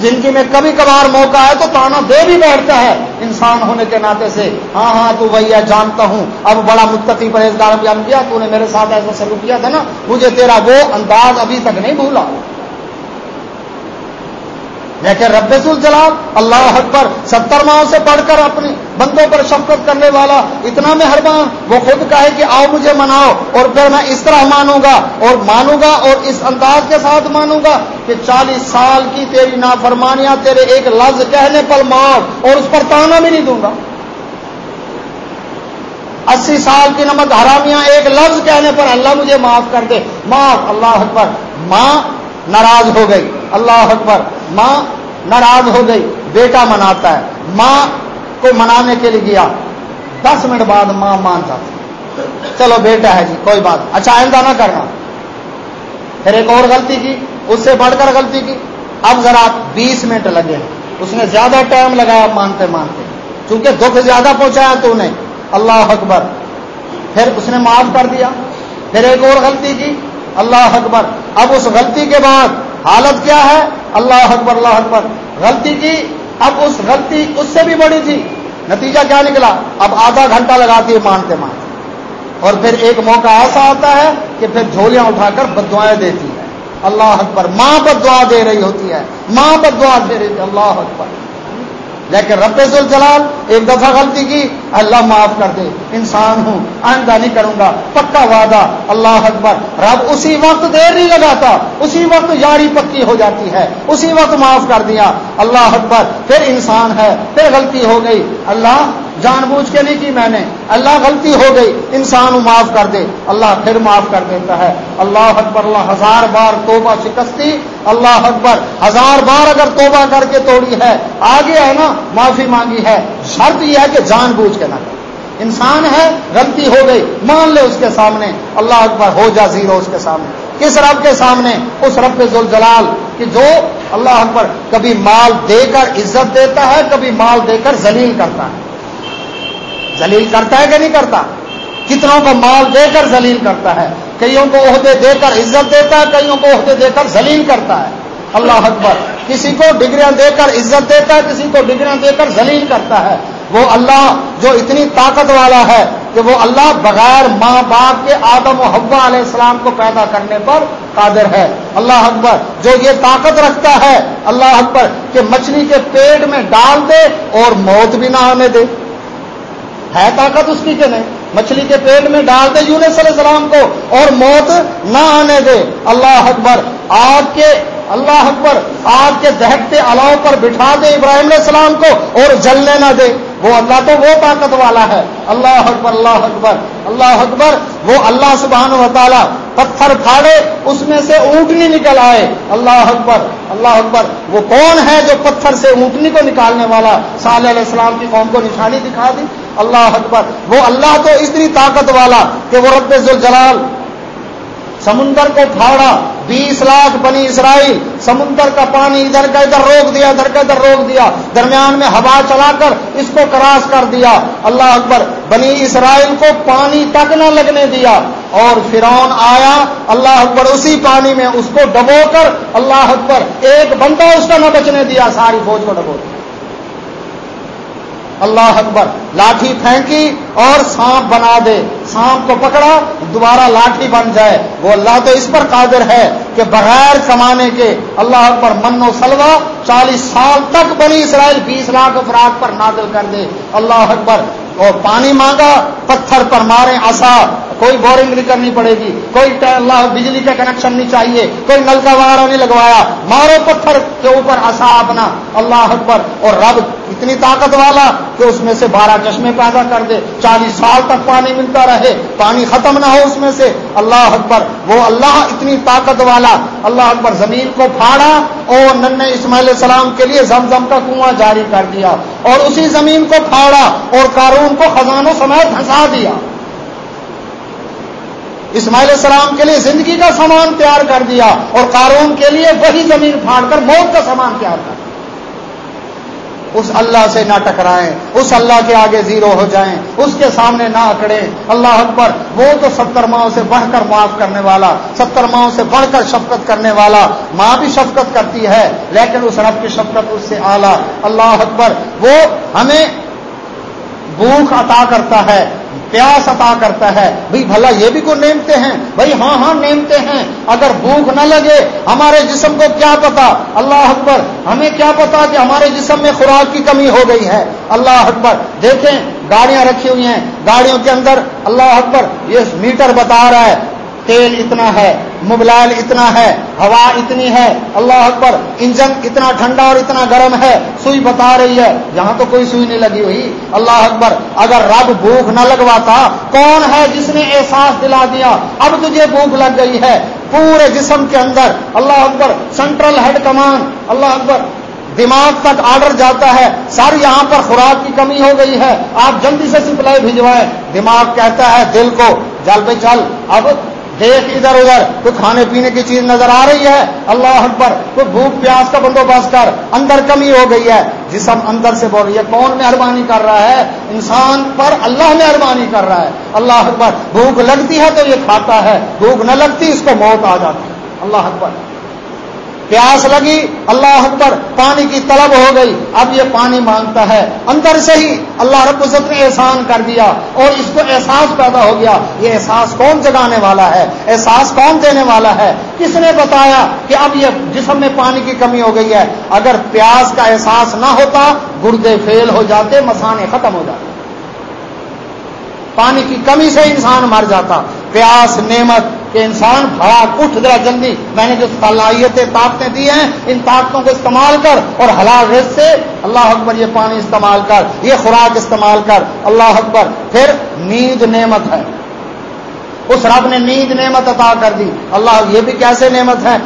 زندگی میں کبھی کبھار موقع ہے تو تانا دے بھی بیٹھتا ہے انسان ہونے کے ناطے سے۔ ہاں ہاں تو بھیا جانتا ہوں۔ اب بڑا متقی پرہیزگار بیان کیا، تو نے میرے ساتھ ایسا سلوک کیا تھا نا، مجھے تیرا وہ انداز ابھی تک نہیں بھولا۔ لیکن رب الجلال، اللہ اکبر ستر ماہ سے پڑھ کر اپنی بندوں پر شفقت کرنے والا اتنا مہربان، وہ خود کہے کہ آؤ مجھے مناؤ اور پھر میں اس طرح مانوں گا اور مانوں گا اور اس انداز کے ساتھ مانوں گا۔ کہ چالیس سال کی تیری نافرمانیاں تیرے ایک لفظ کہنے پر مار اور اس پر تانا بھی نہیں دوں گا۔ اسی سال کی نمک حرامیاں ایک لفظ کہنے پر اللہ مجھے معاف کر دے۔ معاف، اللہ اکبر۔ ماں ناراض ہو گئی۔ اللہ اکبر۔ ماں ناراض ہو گئی۔ بیٹا مناتا ہے۔ ماں کو منانے کے لیے گیا۔ دس منٹ بعد ماں مان جاتی۔ چلو بیٹا ہے جی کوئی بات۔ اچھا آئندہ نہ کرنا۔ پھر ایک اور غلطی کی۔ اس سے بڑھ کر غلطی کی۔ اب ذرا بیس منٹ لگے۔ اس نے زیادہ ٹائم لگایا مانتے مانتے۔ چونکہ دکھ زیادہ پہنچایا تو نے۔ اللہ اکبر۔ پھر اس نے معاف کر دیا۔ پھر ایک اور غلطی کی۔ اللہ اکبر۔ اب اس غلطی کے بعد حالت کیا ہے؟ اللہ اکبر اللہ اکبر۔ غلطی کی۔ اب اس غلطی اس سے بھی بڑی تھی۔ نتیجہ کیا نکلا؟ اب آدھا گھنٹہ لگاتی ہے مانتے مانتے۔ اور پھر ایک موقع ایسا آتا ہے کہ پھر جھولیاں اٹھا کر بدوائیں دیتی۔ ہے اللہ اکبر ماں پر دعا دے رہی ہوتی ہے۔ ماں پر دعا دے رہی تھی اللہ اکبر۔ لیکن رب الجلال ایک دفعہ غلطی کی، اللہ معاف کر دے۔ انسان ہوں، آئندہ نہیں کروں گا، پکا وعدہ، اللہ اکبر۔ رب اسی وقت دیر نہیں لگاتا، اسی وقت یاری پکی ہو جاتی ہے، اسی وقت معاف کر دیا۔ اللہ اکبر، پھر انسان ہے، پھر غلطی ہو گئی۔ اللہ جان بوجھ کے نہیں کی میں نے؟ اللہ غلطی ہو گئی، انسان معاف کر دے۔ اللہ پھر معاف کر دیتا ہے۔ اللہ اکبر، اللہ ہزار بار توبہ شکستی۔ اللہ اکبر، ہزار بار اگر توبہ کر کے توڑی ہے، آگے ہے نا، معافی مانگی ہے۔ شرط یہ ہے کہ جان بوجھ کے نہ کرے۔ انسان ہے، غلطی ہو گئی، مان لے اس کے سامنے۔ اللہ اکبر، ہو جا زیرو اس کے سامنے۔ کس رب کے سامنے؟ اس رب ذل جلال کہ جو اللہ اکبر کبھی مال دے کر عزت دیتا ہے، کبھی مال دے کر ذلیل کرتا ہے۔ ذلیل کرتا ہے کہ نہیں کرتا؟ کتنوں کو مال دے کر ذلیل کرتا ہے؟ کئیوں کو عہدے دے کر عزت دیتا ہے، کئیوں کو عہدے دے کر ذلیل کرتا ہے؟ اللہ اکبر۔ کسی کو ڈگریاں دے کر عزت دیتا ہے، کسی کو ڈگریاں دے کر ذلیل کرتا ہے۔ وہ اللہ جو اتنی طاقت والا ہے کہ وہ اللہ بغیر ماں باپ کے آدم و حبا علیہ السلام کو پیدا کرنے پر قادر ہے۔ اللہ اکبر۔ جو یہ طاقت رکھتا ہے، اللہ اکبر، کہ مچھلی کے پیٹ میں ڈال دے اور موت بھی نہ آنے دے۔ ہے طاقت اس کی کہ نہیں؟ مچھلی کے پیٹ میں ڈال دے یونس علیہ السلام کو اور موت نہ آنے دے۔ اللہ اکبر، آگ کے، اللہ اکبر، آگ کے دہتے الاؤ پر بٹھا دے ابراہیم علیہ السلام کو اور جلنے نہ دے۔ وہ اللہ تو وہ طاقت والا ہے۔ اللہ اکبر اللہ اکبر اللہ اکبر۔ وہ اللہ سبحانہ و تعالیٰ پتھر پھاڑے، اس میں سے اونٹنی نکل آئے۔ اللہ اکبر اللہ اکبر۔ وہ کون ہے جو پتھر سے اونٹنی کو نکالنے والا؟ صالح علیہ السلام کی قوم کو نشانی دکھا دی۔ اللہ اکبر۔ وہ اللہ تو اتنی طاقت والا کہ وہ رب ذوالجلال سمندر کو پھاڑا، بیس لاکھ بنی اسرائیل سمندر کا پانی ادھر کا ادھر روک دیا، ادھر کا ادھر روک دیا۔ درمیان میں ہوا چلا کر اس کو کراس کر دیا۔ اللہ اکبر، بنی اسرائیل کو پانی تک نہ لگنے دیا۔ اور فرعون آیا، اللہ اکبر اسی پانی میں اس کو ڈبو کر، اللہ اکبر، ایک بندہ اس کا نہ بچنے دیا، ساری فوج کو ڈبو۔ دیا اللہ اکبر، لاٹھی پھینکی اور سانپ بنا دے۔ سانپ کو پکڑا، دوبارہ لاٹھی بن جائے۔ وہ اللہ تو اس پر قادر ہے کہ بغیر کمانے کے اللہ اکبر من و سلوا چالیس سال تک بنی اسرائیل بیس لاکھ افراد پر نادل کر دے۔ اللہ اکبر اور پانی مانگا، پتھر پر مارے آسا کوئی بورنگ نہیں کرنی پڑے گی، کوئی اللہ بجلی کا کنیکشن نہیں چاہیے، کوئی نل کا وغیرہ نہیں لگوایا۔ مارو پتھر کے اوپر آسا اپنا، اللہ اکبر۔ اور رب اتنی طاقت والا کہ اس میں سے بارہ چشمے پیدا کر دے۔ چالیس سال تک پانی ملتا رہے، پانی ختم نہ ہو اس میں سے۔ اللہ اکبر، وہ اللہ اتنی طاقت والا۔ اللہ اکبر، زمین کو پھاڑا اور نن اسماعیل السلام کے لیے زمزم کا کنواں جاری کر دیا۔ اور اسی زمین کو پھاڑا اور کارون کو خزانوں سمیت دھنسا دیا۔ اسماعیل السلام کے لیے زندگی کا سامان تیار کر دیا اور قارون کے لیے وہی زمین پھاڑ کر موت کا سامان تیار کر دیا۔ اس اللہ سے نہ ٹکرائیں، اس اللہ کے آگے زیرو ہو جائیں، اس کے سامنے نہ اکڑیں۔ اللہ اکبر، وہ تو ستر ماؤں سے بڑھ کر معاف کرنے والا، ستر ماؤں سے بڑھ کر شفقت کرنے والا۔ ماں بھی شفقت کرتی ہے، لیکن اس رب کی شفقت اس سے اعلیٰ۔ اللہ اکبر، وہ ہمیں بھوک عطا کرتا ہے پیاس عطا کرتا ہے۔ بھائی بھلا یہ بھی کوئی نیمتے ہیں۔ بھائی ہاں ہاں نیمتے ہیں۔ اگر بھوک نہ لگے، ہمارے جسم کو کیا پتا؟ اللہ اکبر، ہمیں کیا پتا کہ ہمارے جسم میں خوراک کی کمی ہو گئی ہے؟ اللہ اکبر، دیکھیں، گاڑیاں رکھی ہوئی ہیں۔ گاڑیوں کے اندر اللہ اکبر، یہ میٹر بتا رہا ہے، تیل اتنا ہے۔ موبائل اتنا ہے، ہوا اتنی ہے، اللہ اکبر، انجن اتنا ٹھنڈا اور اتنا گرم ہے، سوئی بتا رہی ہے۔ یہاں تو کوئی سوئی نہیں لگی ہوئی۔ اللہ اکبر، اگر رب بھوک نہ لگواتا، کون ہے جس نے احساس دلا دیا، اب تجھے بھوک لگ گئی ہے۔ پورے جسم کے اندر، اللہ اکبر سینٹرل ہیڈ کمان اللہ اکبر، دماغ تک آرڈر جاتا ہے۔ سر یہاں پر خوراک کی کمی ہو گئی ہے۔ آپ جلدی سے سپلائی بھجوائیں۔ دماغ کہتا ہے، دل کو جل پہ چل، اب دیکھ ادھر ادھر، کوئی کھانے پینے کی چیز نظر آ رہی ہے، اللہ اکبر، کوئی بھوک پیاس کا بندوبست کر، اندر کمی ہو گئی ہے۔ جسم اندر سے بول رہی ہے، کون مہربانی کر رہا ہے؟ انسان پر اللہ مہربانی کر رہا ہے۔ اللہ اکبر، بھوک لگتی ہے تو یہ کھاتا ہے، بھوک نہ لگتی اس کو موت آ جاتی ہے۔ اللہ اکبر پیاس لگی، اللہ اکبر، پانی کی طلب ہو گئی۔ اب یہ پانی مانگتا ہے۔ اندر سے ہی اللہ رب عزت نے احسان کر دیا اور اس کو احساس پیدا ہو گیا۔ یہ احساس کون جگانے والا ہے؟ احساس کون دینے والا ہے؟ کس نے بتایا کہ اب یہ جسم میں پانی کی کمی ہو گئی ہے؟ اگر پیاس کا احساس نہ ہوتا، گردے فیل ہو جاتے، مسانے ختم ہو جاتے۔ پانی کی کمی سے انسان مر جاتا۔ پیاس، نعمت کہ انسان بھڑا اٹھ ذرا جلدی۔ میں نے جو صلاحیتیں طاقتیں دی ہیں، ان طاقتوں کو استعمال کر اور حلال رز سے اللہ اکبر یہ پانی استعمال کر، یہ خوراک استعمال کر۔ اللہ اکبر، پھر نیند نعمت ہے۔ اس رب نے نیند نعمت عطا کر دی۔ اللہ یہ بھی کیسے نعمت ہے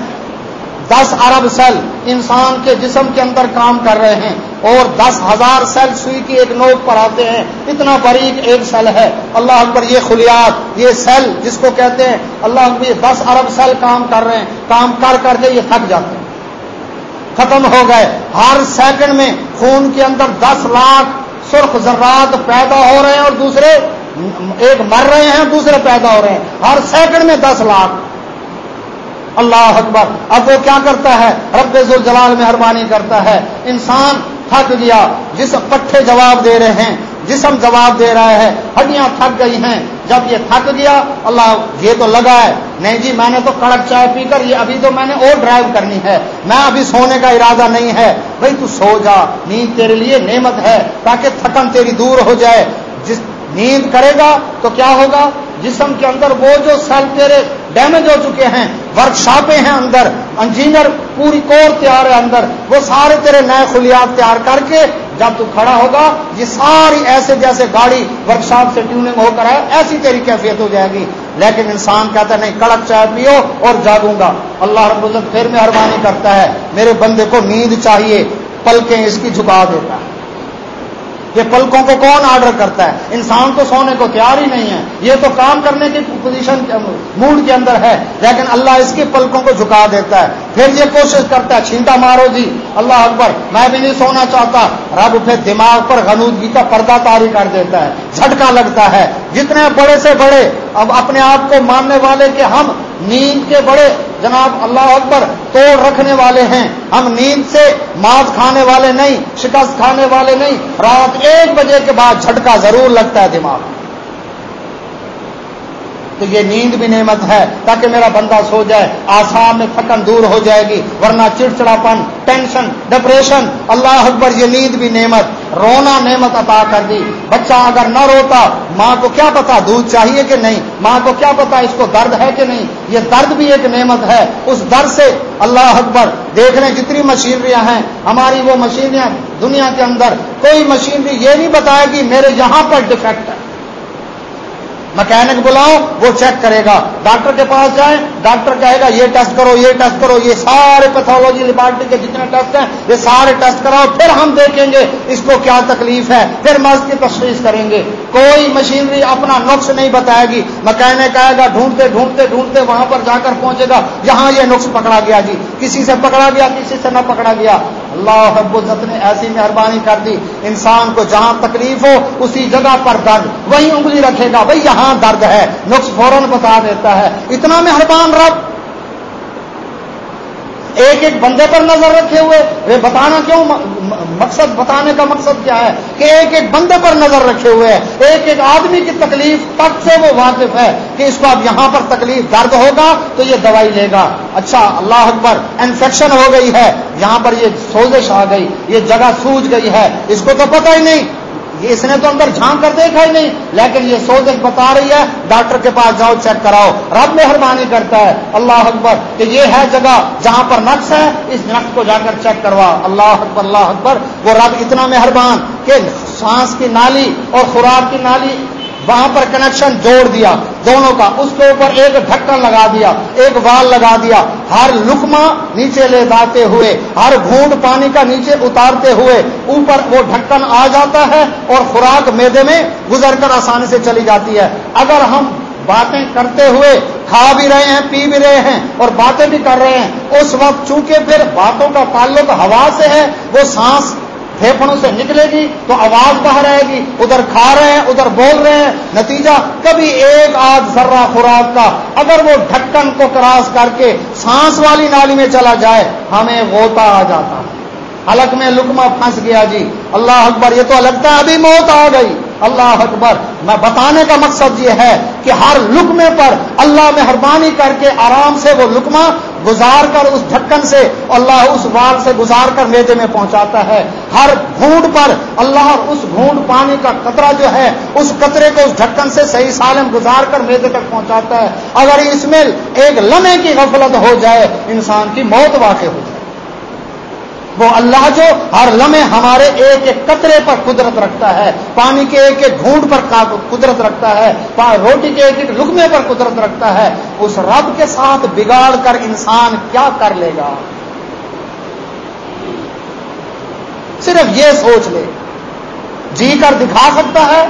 دس ارب سیل انسان کے جسم کے اندر کام کر رہے ہیں اور دس ہزار سیل سوئی کی ایک نوک پر آتے ہیں۔ اتنا باریک ایک سیل ہے۔ اللہ اکبر، یہ خلیات، یہ سیل جس کو کہتے ہیں۔ اللہ اکبر، یہ دس ارب سیل کام کر رہے ہیں۔ کام کر کر کے یہ تھک جاتے ہیں۔ ختم ہو گئے۔ ہر سیکنڈ میں خون کے اندر دس لاکھ سرخ ذرات پیدا ہو رہے ہیں اور دوسرے ایک مر رہے ہیں، دوسرے پیدا ہو رہے ہیں۔ ہر سیکنڈ میں دس لاکھ۔ اللہ اکبر۔ اب وہ کیا کرتا ہے؟ رب جلال مہربانی کرتا ہے۔ انسان تھک گیا۔ جس پٹھے جواب دے رہے ہیں۔ جسم جواب دے رہا ہے۔ ہڈیاں تھک گئی ہیں۔ جب یہ تھک گیا، اللہ یہ تو لگا ہے۔ نہیں جی میں نے تو کڑک چائے پی کر، یہ ابھی تو میں نے اور ڈرائیو کرنی ہے۔ میں ابھی سونے کا ارادہ نہیں ہے۔ بھائی تو سو جا۔ نیند تیرے لیے نعمت ہے تاکہ تھکن تیری دور ہو جائے۔ جس نیند کرے گا تو کیا ہوگا؟ جسم کے اندر وہ جو سیل تیرے ڈیمیج ہو چکے ہیں ورک شاپیں ہیں اندر انجینئر پوری کور تیار ہے اندر، وہ سارے تیرے نئے خلیات تیار کر کے جب تو کھڑا ہوگا، یہ ساری ایسے جیسے گاڑی ورک شاپ سے ٹیوننگ ہو کر ہے ایسی تیری کیفیت ہو جائے گی۔ لیکن انسان کہتا ہے، نہیں، کڑک چائے پیو اور جاگوں گا۔ اللہ رب العزت پھر مہربانی کرتا ہے، میرے بندے کو نیند چاہیے، پلکیں اس کی جھکا دیتا ہے۔ یہ پلکوں کو کون آرڈر کرتا ہے؟ انسان تو سونے کو تیار ہی نہیں ہے۔ یہ تو کام کرنے کی پوزیشن موڈ کے اندر ہے۔ لیکن اللہ اس کی پلکوں کو جھکا دیتا ہے۔ پھر یہ کوشش کرتا ہے، چھینٹا مارو جی۔ اللہ اکبر، میں بھی نہیں سونا چاہتا۔ رب پھر دماغ پر غنودگی کا پردہ تاری کر دیتا ہے۔ جھٹکا لگتا ہے۔ جتنے بڑے سے بڑے، اب اپنے آپ کو ماننے والے کہ ہم نیند کے بڑے جناب اللہ اکبر توڑ رکھنے والے ہیں۔ ہم نیند سے ماس کھانے والے نہیں، شکست کھانے والے نہیں۔ رات ایک بجے کے بعد جھٹکا ضرور لگتا ہے دماغ۔ تو یہ نیند بھی نعمت ہے تاکہ میرا بندہ سو جائے، آسام میں تھکن دور ہو جائے گی، ورنہ چڑچڑاپن، ٹینشن ڈپریشن اللہ اکبر، یہ نیند بھی نعمت، رونا نعمت عطا کر دی۔ بچہ اگر نہ روتا، ماں کو کیا پتا دودھ چاہیے کہ نہیں؟ ماں کو کیا پتا اس کو درد ہے کہ نہیں؟ یہ درد بھی ایک نعمت ہے۔ اس درد سے اللہ اکبر، دیکھ لیں جتنی مشینریاں ہیں۔ ہماری وہ مشینریاں دنیا کے اندر، کوئی مشینری یہ نہیں بتائے گی میرے یہاں پر ڈیفیکٹ ہے۔ مکینک بلاؤ وہ چیک کرے گا۔ ڈاکٹر کے پاس جائیں ڈاکٹر کہے گا یہ ٹیسٹ کرو، یہ ٹیسٹ کرو، یہ سارے پیتھولوجی لیبارٹری کے جتنے ٹیسٹ ہیں، یہ سارے ٹیسٹ کراؤ، پھر ہم دیکھیں گے اس کو کیا تکلیف ہے، پھر مرض کی تشخیص کریں گے۔ کوئی مشینری اپنا نقص نہیں بتائے گی۔ مکینک کہے گا، ڈھونڈتے ڈھونڈتے ڈھونڈتے وہاں پر جا کر پہنچے گا، یہاں یہ نقص پکڑا گیا جی۔ کسی سے پکڑا گیا، کسی سے نہ پکڑا گیا۔ اللہ رب العزت نے ایسی مہربانی کر دی۔ انسان کو جہاں تکلیف ہو، اسی جگہ پر درد وہی انگلی رکھے گا بھائی یہاں درد ہے۔ نقص فوراً بتا دیتا ہے۔ اتنا مہربان رب ایک ایک بندے پر نظر رکھے ہوئے بتانا کیوں مقصد، بتانے کا مقصد کیا ہے؟ کہ ایک ایک بندے پر نظر رکھے ہوئے ہیں۔ ایک ایک آدمی کی تکلیف تک سے وہ واقف ہے کہ اس کو اب یہاں پر تکلیف درد ہوگا تو یہ دوائی لے گا۔ اچھا اللہ اکبر، انفیکشن ہو گئی ہے۔ یہاں پر یہ سوزش آ گئی، یہ جگہ سوج گئی ہے۔ اس کو تو پتہ ہی نہیں۔ اس نے تو اندر جھانک کر دیکھا ہی نہیں، لیکن یہ سوچ بتا رہی ہے، ڈاکٹر کے پاس جاؤ، چیک کراؤ۔ رب مہربانی کرتا ہے، اللہ اکبر، کہ یہ ہے جگہ جہاں پر نقص ہے، اس نقص کو جا کر چیک کروا۔ اللہ اکبر اللہ اکبر، وہ رب اتنا مہربان کہ سانس کی نالی اور خوراک کی نالی وہاں پر کنیکشن جوڑ دیا، دونوں کا، اس کے اوپر ایک ڈھکن لگا دیا، ایک وال لگا دیا۔ ہر لکما نیچے لے جاتے ہوئے، ہر گھونٹ پانی کا نیچے اتارتے ہوئے، اوپر وہ ڈھکن آ جاتا ہے اور خوراک میدے میں گزر کر آسانی سے چلی جاتی ہے۔ اگر ہم باتیں کرتے ہوئے کھا بھی رہے ہیں، پی بھی رہے ہیں اور باتیں بھی کر رہے ہیں، اس وقت چونکہ پھر باتوں کا تعلق ہوا سے ہے، وہ سانس پھیپھڑوں سے نکلے گی تو آواز باہر آئے گی، ادھر کھا رہے ہیں، ادھر بول رہے ہیں۔ نتیجہ کبھی ایک آدھ ذرہ خوراک کا اگر وہ ڈھکن کو کراس کر کے سانس والی نالی میں چلا جائے، ہمیں غوطہ آ جاتا۔ حلق میں لکما پھنس گیا جی۔ اللہ اکبر، یہ تو لگتا ہے ابھی موت آ گئی۔ اللہ اکبر میں بتانے کا مقصد یہ ہے کہ ہر لکمے پر اللہ مہربانی کر کے آرام سے وہ لکما گزار کر اس ڈھکن سے اللہ اس وال سے گزار کر میدے میں پہنچاتا ہے۔ ہر گھونٹ پر اللہ اس گھونٹ پانی کا قطرہ جو ہے، اس قطرے کو اس ڈھکن سے صحیح سالم گزار کر میدے تک پہنچاتا ہے۔ اگر اس میں ایک لمحے کی غفلت ہو جائے، انسان کی موت واقع ہو جائے۔ وہ اللہ جو ہر لمحے ہمارے ایک ایک قطرے پر قدرت رکھتا ہے، پانی کے ایک ایک گھونٹ پر قدرت رکھتا ہے روٹی کے ایک ایک لکمے پر قدرت رکھتا ہے۔ اس رب کے ساتھ بگاڑ کر انسان کیا کر لے گا؟ صرف یہ سوچ لے۔ جی کر دکھا سکتا ہے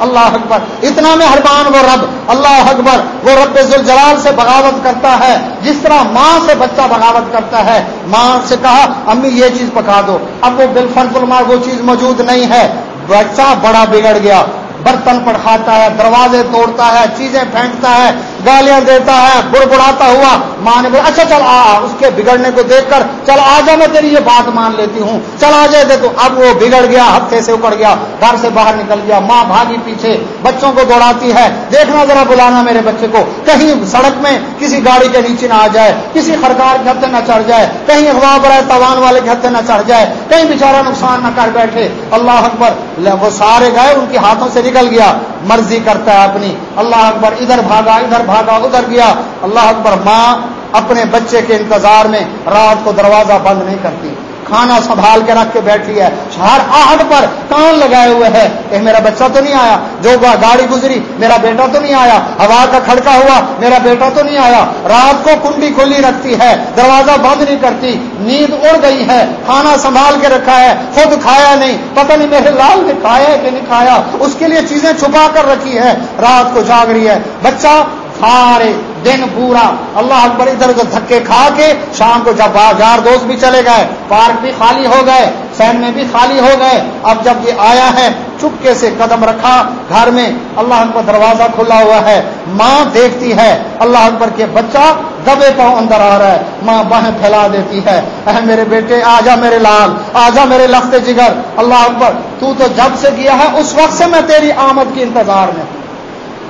اللہ اکبر۔ اتنا مہربان وہ رب، اللہ اکبر، وہ رب جلال سے بغاوت کرتا ہے۔ جس طرح ماں سے بچہ بغاوت کرتا ہے، ماں سے کہا، امی یہ چیز پکا دو۔ اب وہ بالفل فلمار وہ چیز موجود نہیں ہے۔ بچہ بڑا بگڑ گیا۔ برتن پڑھاتا ہے، دروازے توڑتا ہے، چیزیں پھینکتا ہے، گالیاں دیتا ہے بڑ بڑاتا ہوا ماں نے بولا اچھا چل آ اس کے بگڑنے کو دیکھ کر چل آ جا، میں تیری یہ بات مان لیتی ہوں۔ چل آ جائے تو اب وہ بگڑ گیا ہفتے سے اکڑ گیا، گھر سے باہر نکل گیا، ماں بھاگی پیچھے، بچوں کو دوڑاتی ہے۔ دیکھنا ذرا بلانا میرے بچے کو، کہیں سڑک میں کسی گاڑی کے نیچے نہ آ جائے، کسی خرکار کے ہتھے نہ چڑھ جائے، کہیں اخبار برائے توان والے کے ہتھے نہ چڑھ جائے، کہیں بےچارا نقصان نہ کر بیٹھے۔ اللہ اکبر وہ سارے گئے، ان کے ہاتھوں سے نکل گیا، مرضی کرتا ہے اپنی۔ اللہ اکبر، ادھر بھاگا ادھر بھاگا، ادھر گیا۔ اللہ اکبر ماں اپنے بچے کے انتظار میں رات کو دروازہ بند نہیں کرتی۔ کھانا سنبھال کے رکھ کے بیٹھی ہے، ہر آہٹ پر کان لگائے ہوئے ہے۔ کہ میرا بچہ تو نہیں آیا، جو گاڑی گزری، میرا بیٹا تو نہیں آیا۔ ہوا کا کھڑکا ہوا، میرا بیٹا تو نہیں آیا۔ رات کو کنڈی کھلی رکھتی ہے، دروازہ بند نہیں کرتی، نیند اڑ گئی ہے۔ کھانا سنبھال کے رکھا ہے، خود کھایا نہیں۔ پتہ نہیں میرے لال نے کھایا کہ نہیں کھایا۔ اس کے لیے چیزیں چھپا کر رکھی ہے۔ رات کو جاگ رہی ہے۔ بچہ سارے دن پورا اللہ اکبر ادھر ادھر دھکے کھا کے شام کو جب یار دوست بھی چلے گئے، پارک بھی خالی ہو گئے، سین میں بھی خالی ہو گئے، اب جب یہ آیا ہے، چپکے سے قدم رکھا، گھر میں اللہ اکبر دروازہ کھلا ہوا ہے، ماں دیکھتی ہے، اللہ اکبر کے بچہ دبے پاؤں اندر آ رہا ہے، ماں باہیں پھیلا دیتی ہے، اے میرے بیٹے، آ جا میرے لال، آ جا میرے لفتے جگر، اللہ اکبر، تو تو جب سے گیا ہے، اس وقت سے میں تیری آمد کے انتظار میں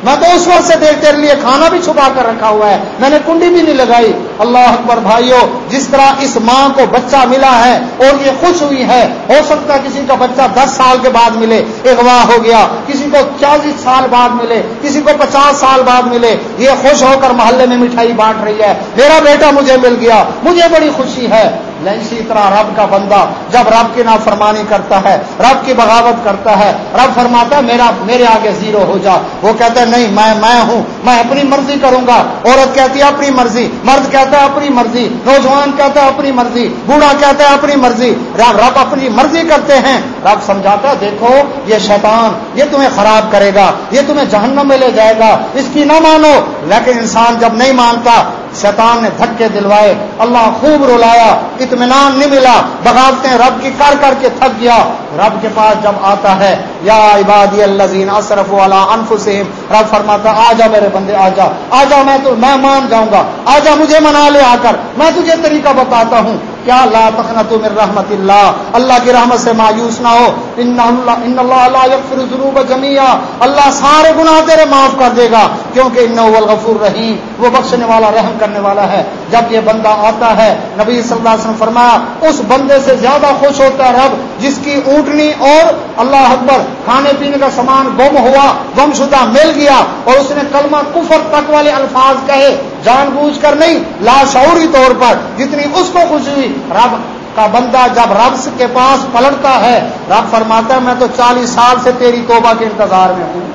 میں تو اس وقت سے دیکھ تیرے لیے کھانا بھی چھپا کر رکھا ہوا ہے۔ میں نے کنڈی بھی نہیں لگائی۔ اللہ اکبر بھائیو، جس طرح اس ماں کو بچہ ملا ہے اور یہ خوش ہوئی ہے، ہو سکتا ہے کسی کا بچہ دس سال کے بعد ملے، اغوا ہو گیا، کسی کو چالیس سال بعد ملے، کسی کو پچاس سال بعد ملے، یہ خوش ہو کر محلے میں مٹھائی بانٹ رہی ہے۔ میرا بیٹا مجھے مل گیا، مجھے بڑی خوشی ہے۔ اسی طرح رب کا بندہ، جب رب کی نافرمانی کرتا ہے، رب کی بغاوت کرتا ہے، رب فرماتا ہے، میرا میرے آگے زیرو ہو جا۔ وہ کہتا ہے نہیں، میں میں ہوں، میں اپنی مرضی کروں گا۔ عورت کہتی ہے اپنی مرضی، مرد کہتا ہے اپنی مرضی، نوجوان کہتا ہے اپنی مرضی، بوڑھا کہتا ہے اپنی مرضی۔ رب رب اپنی مرضی کرتے ہیں۔ رب سمجھاتا دیکھو، یہ شیطان، یہ تمہیں خراب کرے گا، یہ تمہیں جہنم میں لے جائے گا۔ اس کی نہ مانو، لیکن انسان جب نہیں مانتا شیطان نے دھکے دلوائے، اللہ خوب رلایا، اطمینان نہیں ملا، بغاوتیں رب کی کر کر کے تھک گیا۔ رب کے پاس جب آتا ہے، یا عبادی اللہ اصرف والا انفسم رب فرماتا آ جا میرے بندے آ جا آ جا میں تو، میں مان جاؤں گا آ جا مجھے منا لے آ کر، میں تجھے طریقہ بتاتا ہوں۔ کیا لا تخنت من رحمت اللہ۔ اللہ کی رحمت سے مایوس نہ ہو۔ ان اللہ لا یغفر الذنوب جميعا اللہ سارے گناہ تیرے معاف کر دے گا، کیونکہ ان الغفور رحیم وہ بخشنے والا، رحم کرنے والا ہے۔ جب یہ بندہ آتا ہے، نبی صلی اللہ علیہ وسلم فرمایا، اس بندے سے زیادہ خوش ہوتا ہے رب، جس کی اونٹنی اور اللہ اکبر، کھانے پینے کا سامان گم ہوا گم شدہ مل گیا، اور اس نے کلمہ کفر تک والے الفاظ کہے۔ جان بوجھ کر نہیں، لاشعوری طور پر، جتنی اس کو خوشی ہوئی رب کا بندہ جب رب کے پاس پلٹتا ہے، رب فرماتا ہے، میں تو چالیس سال سے تیری توبہ کے انتظار میں ہوں۔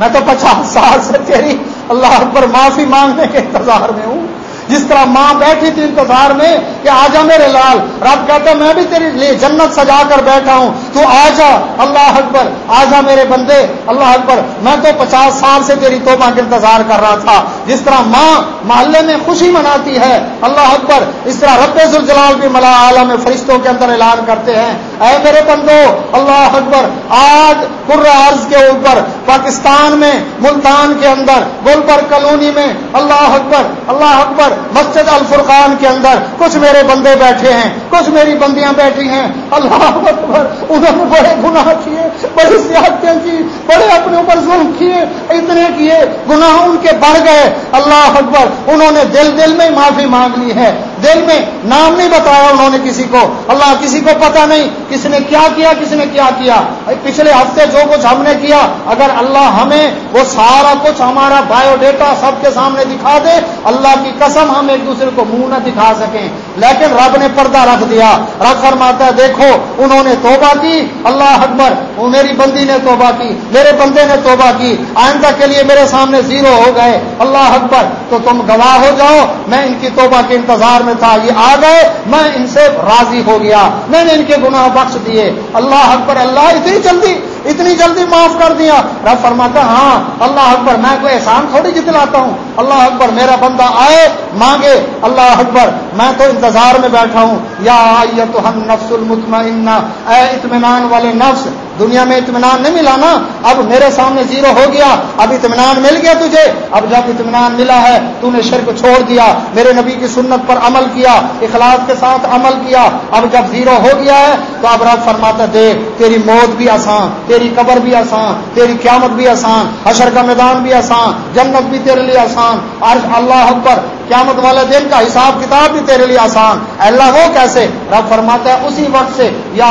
میں تو پچاس سال سے تیری اللہ پر معافی مانگنے کے انتظار میں ہوں۔ جس طرح ماں بیٹھی تھی انتظار میں کہ آجا میرے لال، رب کہتا میں بھی تیرے لیے جنت سجا کر بیٹھا ہوں۔ تو آجا اللہ اکبر آجا میرے بندے، اللہ اکبر۔ میں تو پچاس سال سے تیری توبہ کا انتظار کر رہا تھا۔ جس طرح ماں محلے میں خوشی مناتی ہے، اللہ اکبر۔ اس طرح رب الجلال بھی ملا عالم فرشتوں کے اندر اعلان کرتے ہیں۔ اے میرے بندو، اللہ اکبر، آج عرض کے اوپر، پاکستان میں، ملتان کے اندر گلبر کالونی میں، اللہ اکبر اللہ اکبر۔ مسجد الفرقان کے اندر کچھ میرے بندے بیٹھے ہیں، کچھ میری بندیاں بیٹھی ہیں۔ اللہ اکبر، انہوں نے بڑے گناہ کیے، بڑی سیاستیں کی بڑے اپنے اوپر ظلم کیے، اتنے کیے، گناہ ان کے بڑھ گئے۔ اللہ اکبر، انہوں نے دل دل میں معافی مانگ لی ہے۔ دل میں نام نہیں بتایا انہوں نے کسی کو۔ اللہ کسی کو پتا نہیں کس نے کیا کیا، کس نے کیا کیا۔ پچھلے ہفتے جو کچھ ہم نے کیا، اگر اللہ ہمیں وہ سارا کچھ ہمارا بایو ڈیٹا سب کے سامنے دکھا دے، اللہ کی قسم ہم ایک دوسرے کو منہ نہ دکھا سکیں۔ لیکن رب نے پردہ رکھ دیا۔ رب فرماتا ہے، دیکھو، انہوں نے توبہ کی۔ اللہ اکبر، وہ میری بندی نے توبہ کی، میرے بندے نے توبہ کی۔ آئندہ کے لیے میرے سامنے زیرو ہو گئے۔ اللہ اکبر، تو تم گواہ ہو جاؤ۔ میں ان کی توبہ کے انتظار میں تھا۔ یہ آ گئے میں ان سے راضی ہو گیا۔ میں نے ان کے گناہ بخش دیے۔ اللہ اکبر، اللہ اتنی جلدی اتنی جلدی معاف کر دیا۔ رب فرماتا ہاں اللہ اکبر، میں کوئی احسان تھوڑی جتلاتا ہوں۔ اللہ اکبر، میرا بندہ آئے، مانگے، اللہ اکبر، میں تو انتظار میں بیٹھا ہوں۔ یا آئیے تو ہم نفس المطمئنہ، اے اطمینان والے نفس، دنیا میں اطمینان نہیں ملا نا؟ اب میرے سامنے زیرو ہو گیا، اب اطمینان مل گیا تجھے۔ اب جب اطمینان ملا ہے، تو نے شرک چھوڑ دیا۔ میرے نبی کی سنت پر عمل کیا، اخلاص کے ساتھ عمل کیا۔ اب جب زیرو ہو گیا ہے، تو اب رب فرماتا دیکھ، تیری موت بھی آسان، تیری قبر بھی آسان، تیری قیامت بھی آسان، حشر کا میدان بھی آسان، جنت بھی تیرے لیے آسان۔ عرش اللہ اکبر قیامت والے دن کا حساب کتاب بھی تیرے لیے آسان۔ اللہ، وہ کیسے؟ رب فرماتا ہے، اسی وقت سے، یا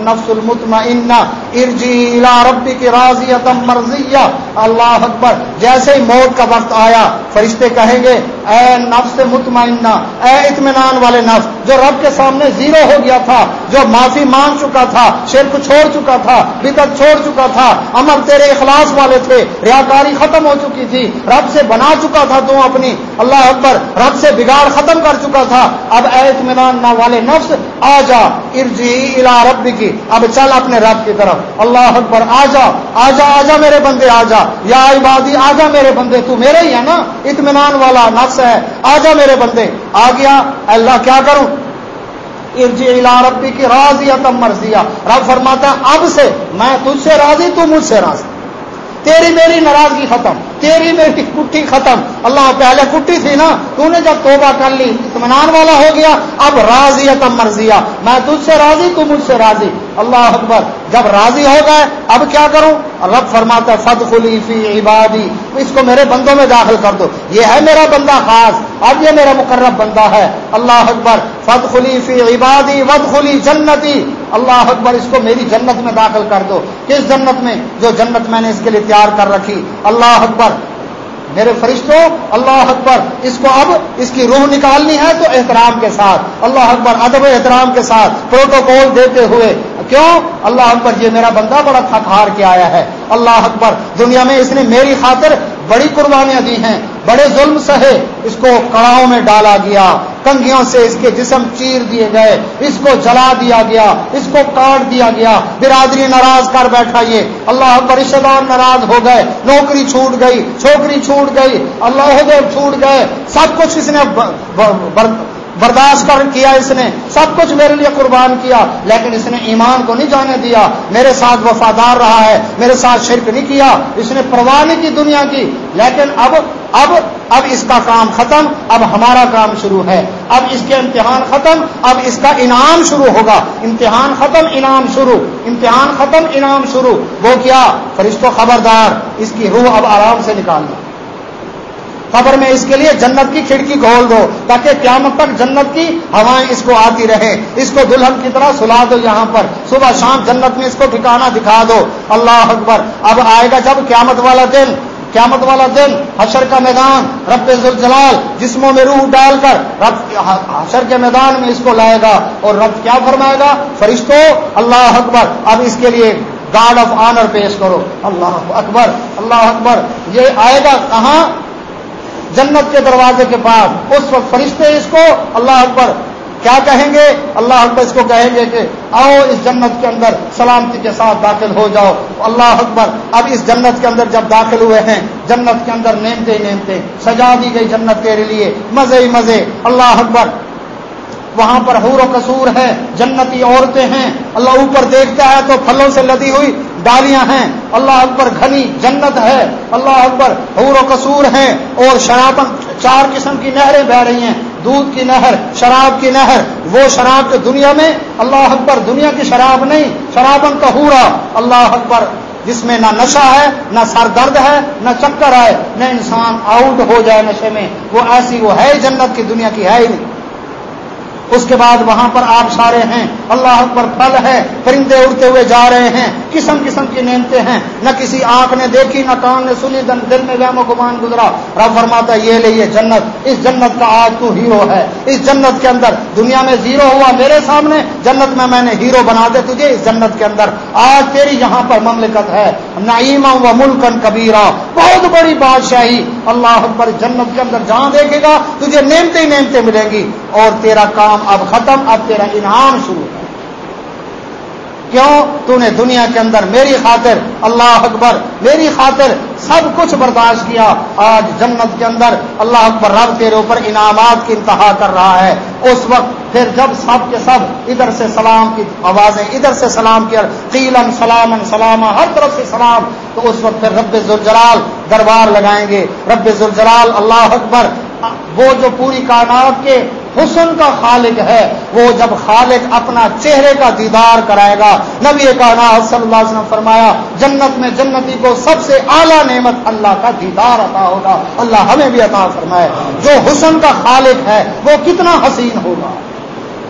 نفس المطمئنہ، ارجی الى ربی کی راضیتم مرضیہ۔ اللہ اکبر، جیسے ہی موت کا وقت آیا، فرشتے کہیں گے، اے نفس مطمئنہ، اے اطمینان والے نفس، جو رب کے سامنے زیرو ہو گیا تھا، جو معافی مانگ چکا تھا، شرک چھوڑ چکا تھا بدت چھوڑ چکا تھا، امر تیرے اخلاص والے تھے، ریاکاری ختم ہو چکی تھی، رب سے بنا چکا تھا تو اپنی۔ اللہ اکبر رب سے بگاڑ ختم کر چکا تھا، اب اے اطمینان نہ والے نفس، آ جا، ارجی الا رب کی اب چل اپنے رب کی طرف۔ اللہ اکبر، آ جا آ جا آ جا میرے بندے، آ جا۔ یا عبادی، آ جا میرے بندے، تو میرے ہی ہے نا، اطمینان والا نفس ہے۔ آ جا میرے بندے۔ آ گیا، اللہ کیا کروں؟ ارجی الا ربی کی راضی تم مرضیا رب فرماتا اب سے، میں تجھ سے راضی، تو مجھ سے راضی۔ تیری میری ناراضگی ختم۔ تیری میری کٹی ختم۔ اللہ پہلے کٹی تھی نا۔ تو نے جب توبہ کر لی، اطمینان والا ہو گیا۔ اب راضی تم مرضیا میں تجھ سے راضی، تو مجھ سے راضی۔ اللہ اکبر۔ جب راضی ہو گئے، اب کیا کروں؟ رب فرماتا فد خلی فی عبادی۔ اس کو میرے بندوں میں داخل کر دو۔ یہ ہے میرا بندہ خاص۔ اب یہ میرا مقرب بندہ ہے۔ اللہ اکبر۔ فد خلی فی عبادی ود خلی جنتی۔ اللہ اکبر، اس کو میری جنت میں داخل کر دو۔ کس جنت میں؟ جو جنت میں نے اس کے لیے تیار کر رکھی۔ اللہ اکبر۔ میرے فرشتوں، اللہ اکبر، اس کو اب اس کی روح نکالنی ہے تو احترام کے ساتھ، اللہ اکبر، ادب احترام کے ساتھ، پروٹوکول دیتے ہوئے۔ کیوں؟ اللہ اکبر، یہ میرا بندہ بڑا تھک ہار کے آیا ہے۔ اللہ اکبر، دنیا میں اس نے میری خاطر بڑی قربانیاں دی ہیں۔ بڑے ظلم سہے اس کو کڑاؤں میں ڈالا گیا، کنگیوں سے اس کے جسم چیر دیے گئے، اس کو جلا دیا گیا، اس کو کاٹ دیا گیا۔ برادری ناراض کر بیٹھا یہ۔ اللہ اکبر رشتے دار ناراض ہو گئے، نوکری چھوٹ گئی، چھوکری چھوٹ گئی، اللہ چھوٹ گئے، سب کچھ اس نے برداشت کر کیا اس نے، سب کچھ میرے لیے قربان کیا، لیکن اس نے ایمان کو نہیں جانے دیا۔ میرے ساتھ وفادار رہا ہے، میرے ساتھ شرک نہیں کیا، اس نے پرواہ نہیں کی دنیا کی۔ لیکن اب اب اب اس کا کام ختم، اب ہمارا کام شروع ہے۔ اب اس کے امتحان ختم، اب اس کا انعام شروع ہوگا۔ امتحان ختم، انعام شروع۔ امتحان ختم، انعام شروع۔ وہ کیا؟ فرشتوں خبردار، اس کی روح اب آرام سے نکال دو۔ خبر میں اس کے لیے جنت کی کھڑکی کھول دو تاکہ قیامت تک جنت کی ہوائیں اس کو آتی رہے اس کو دلہن کی طرح سلا دو یہاں پر۔ صبح شام جنت میں اس کو ٹھکانا دکھا دو۔ اللہ اکبر۔ اب آئے گا جب قیامت والا دن۔ قیامت والا دن حشر کا میدان، رب جلال جسموں میں روح ڈال کر رب حشر کے میدان میں اس کو لائے گا۔ اور رب کیا فرمائے گا؟ فرشتوں اللہ اکبر۔ اب اس کے لیے گارڈ آف آنر پیش کرو۔ اللہ اکبر اللہ اکبر۔ یہ آئے گا کہاں؟ جنت کے دروازے کے پاس۔ اس وقت فرشتے اس کو، اللہ اکبر، کیا کہیں گے؟ اللہ اکبر اس کو کہیں گے کہ آؤ اس جنت کے اندر سلامتی کے ساتھ داخل ہو جاؤ۔ اللہ اکبر، اب اس جنت کے اندر جب داخل ہوئے ہیں، جنت کے اندر نیمتے نیمتے سجا دی گئی جنت تیرے لیے۔ مزے ہی مزے۔ اللہ اکبر، وہاں پر حور و قصور ہے۔ جنتی عورتیں ہیں۔ اللہ اوپر دیکھتا ہے تو پھلوں سے لدی ہوئی ڈالیاں ہیں۔ اللہ اکبر گھنی جنت ہے۔ اللہ اکبر حور و قصور ہیں اور شراب چار قسم کی نہریں بہ رہی ہیں۔ دودھ کی نہر، شراب کی نہر۔ وہ شراب جو دنیا میں اللہ اکبر دنیا کی شراب نہیں شرابن کا ہورا اللہ اکبر جس میں نہ نشہ ہے، نہ سر درد ہے، نہ چکر ہے، نہ انسان آؤٹ ہو جائے نشے میں۔ وہ ایسی وہ ہے، جنت کی دنیا کی ہے ہی نہیں۔ اس کے بعد وہاں پر آپ سارے ہیں۔ اللہ پر پھل ہے، پرندے اڑتے ہوئے جا رہے ہیں۔ قسم قسم کی نعمتیں ہیں۔ نہ کسی آنکھ نے دیکھی، نہ کان نے سنی دل میں و گمان گزرا۔ رب فرماتا یہ لے، یہ جنت۔ اس جنت کا آج تو ہیرو ہے۔ اس جنت کے اندر دنیا میں زیرو ہوا میرے سامنے، جنت میں میں نے ہیرو بنا دے تجھے اس جنت کے اندر۔ آج تیری یہاں پر مملکت ہے۔ نعیم و ملکن کبیرہ بہت بڑی بادشاہی۔ اللہ پر جنت کے اندر جہاں دیکھے گا، تجھے نعمتیں نعمتیں ملیں گی۔ اور تیرا کام اب ختم، اب تیرا انعام شروع ہے۔ کیوں؟ تو نے دنیا کے اندر میری خاطر، اللہ اکبر، میری خاطر سب کچھ برداشت کیا۔ آج جنت کے اندر اللہ اکبر رب تیرے اوپر انعامات کی انتہا کر رہا ہے۔ اس وقت پھر جب سب کے سب ادھر سے سلام کی آوازیں ادھر سے سلام کیا قیلن سلامن سلامہ ہر طرف سے سلام، تو اس وقت پھر رب ذوالجلال دربار لگائیں گے۔ رب ذوالجلال، اللہ اکبر، وہ جو پوری کائنات کے حسن کا خالق ہے، وہ جب خالق اپنا چہرے کا دیدار کرائے گا۔ نبی کہنا صلی اللہ علیہ وسلم فرمایا، جنت میں جنتی کو سب سے اعلیٰ نعمت اللہ کا دیدار عطا ہوگا۔ اللہ ہمیں بھی عطا فرمائے۔ جو حسن کا خالق ہے، وہ کتنا حسین ہوگا۔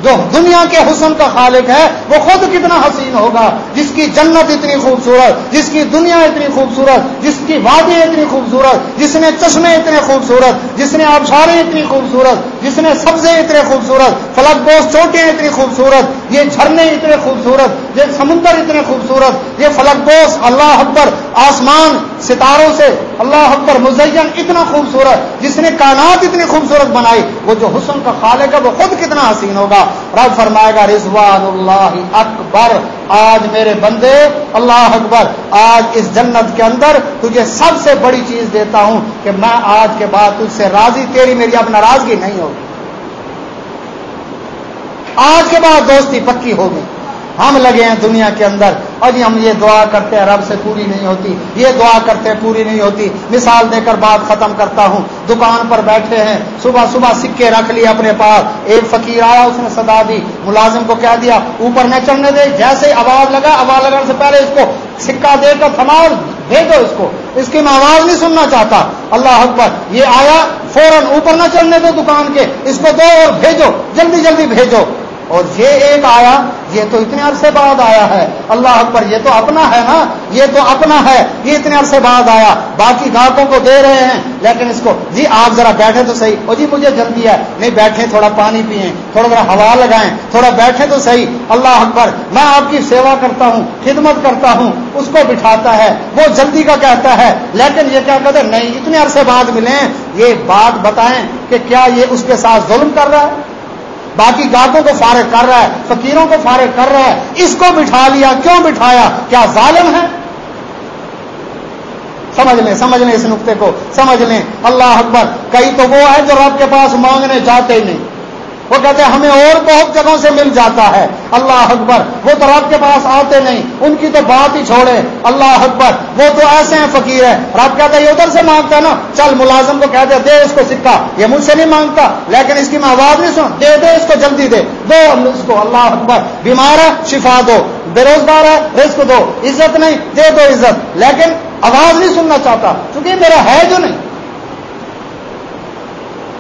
جو دنیا کے حسن کا خالق ہے، وہ خود کتنا حسین ہوگا؟ جس کی جنت اتنی خوبصورت، جس کی دنیا اتنی خوبصورت، جس کی وادی اتنی خوبصورت، جس نے چشمے اتنے خوبصورت، جس نے آبشاریں اتنی خوبصورت، جس نے سبزے اتنے خوبصورت، فلک بوس چوٹیاں اتنی خوبصورت، یہ جھرنے اتنے خوبصورت، یہ سمندر اتنے خوبصورت، یہ فلک بوس اللہ اکبر، آسمان، ستاروں سے، اللہ اکبر، مزین اتنا خوبصورت، جس نے کائنات اتنی خوبصورت بنائی، وہ جو حسن کا خالق ہے، وہ خود کتنا حسین ہوگا؟ رب فرمائے گا رضوان اللہ اکبر۔ آج میرے بندے، اللہ اکبر، آج اس جنت کے اندر تجھے سب سے بڑی چیز دیتا ہوں کہ میں آج کے بعد تجھ سے راضی، تیری میری اب ناراضگی نہیں ہوگی۔ آج کے بعد دوستی پکی ہوگی ہم لگے ہیں دنیا کے اندر۔ اور جی ہم یہ دعا کرتے ہیں، رب سے پوری نہیں ہوتی۔ یہ دعا کرتے ہیں، پوری نہیں ہوتی۔ مثال دے کر بات ختم کرتا ہوں۔ دکان پر بیٹھے ہیں، صبح صبح سکے رکھ لیے اپنے پاس۔ ایک فقیر آیا، اس نے صدا دی۔ ملازم کو کہہ دیا، اوپر نہ چڑھنے دے۔ جیسے آواز لگا، آواز لگانے سے پہلے اس کو سکہ دے کر تھماؤ، بھیجو اس کو۔ اس کی میں آواز نہیں سننا چاہتا۔ اللہ اکبر، یہ آیا، فوراً اوپر نہ چڑھنے دو دکان کے۔ اس کو دو اور بھیجو، جلدی جلدی بھیجو۔ اور یہ ایک آیا، یہ تو اتنے عرصے بعد آیا ہے۔ اللہ اکبر، یہ تو اپنا ہے نا؟ یہ تو اپنا ہے۔ یہ اتنے عرصے بعد آیا۔ باقی گاہکوں کو دے رہے ہیں، لیکن اس کو جی آپ ذرا بیٹھے تو صحیح۔ اور جی مجھے جلدی ہے۔ نہیں بیٹھے تھوڑا پانی پئیں، تھوڑا ذرا ہوا لگائیں، تھوڑا بیٹھے تو صحیح۔ اللہ اکبر، میں آپ کی سیوا کرتا ہوں، خدمت کرتا ہوں، اس کو بٹھاتا ہے۔ وہ جلدی کا کہتا ہے، لیکن یہ کیا کہتے نہیں، اتنے عرصے بعد ملیں یہ بات بتائیں کہ کیا یہ اس کے ساتھ ظلم کر رہا ہے؟ باقی گاہکوں کو فارغ کر رہا ہے، فقیروں کو فارغ کر رہا ہے۔ اس کو بٹھا لیا، کیوں بٹھایا کیا ظالم ہے؟ سمجھ لیں سمجھ لیں اس نقطے کو، سمجھ لیں۔ اللہ اکبر، کئی تو وہ ہے جو رب کے پاس مانگنے جاتے ہی نہیں۔ وہ کہتے ہیں، ہمیں اور بہت جگہوں سے مل جاتا ہے۔ اللہ اکبر، وہ تو رب کے پاس آتے نہیں، ان کی تو بات ہی چھوڑے اللہ اکبر، وہ تو ایسے ہیں فقیر ہے رب کہتا ہے، یہ ادھر سے مانگتا ہے نا۔ چل، ملازم کو کہتے دے اس کو سکہ۔ یہ مجھ سے نہیں مانگتا، لیکن اس کی میں آواز نہیں سن۔ دے دے اس کو، جلدی دے۔ دو، اس کو۔ اللہ اکبر، بیمار ہے، شفا دو۔ بے روزگار ہے، رزق دو۔ عزت نہیں، دے دو عزت۔ لیکن آواز نہیں سننا چاہتا کیونکہ میرا ہے جو نہیں۔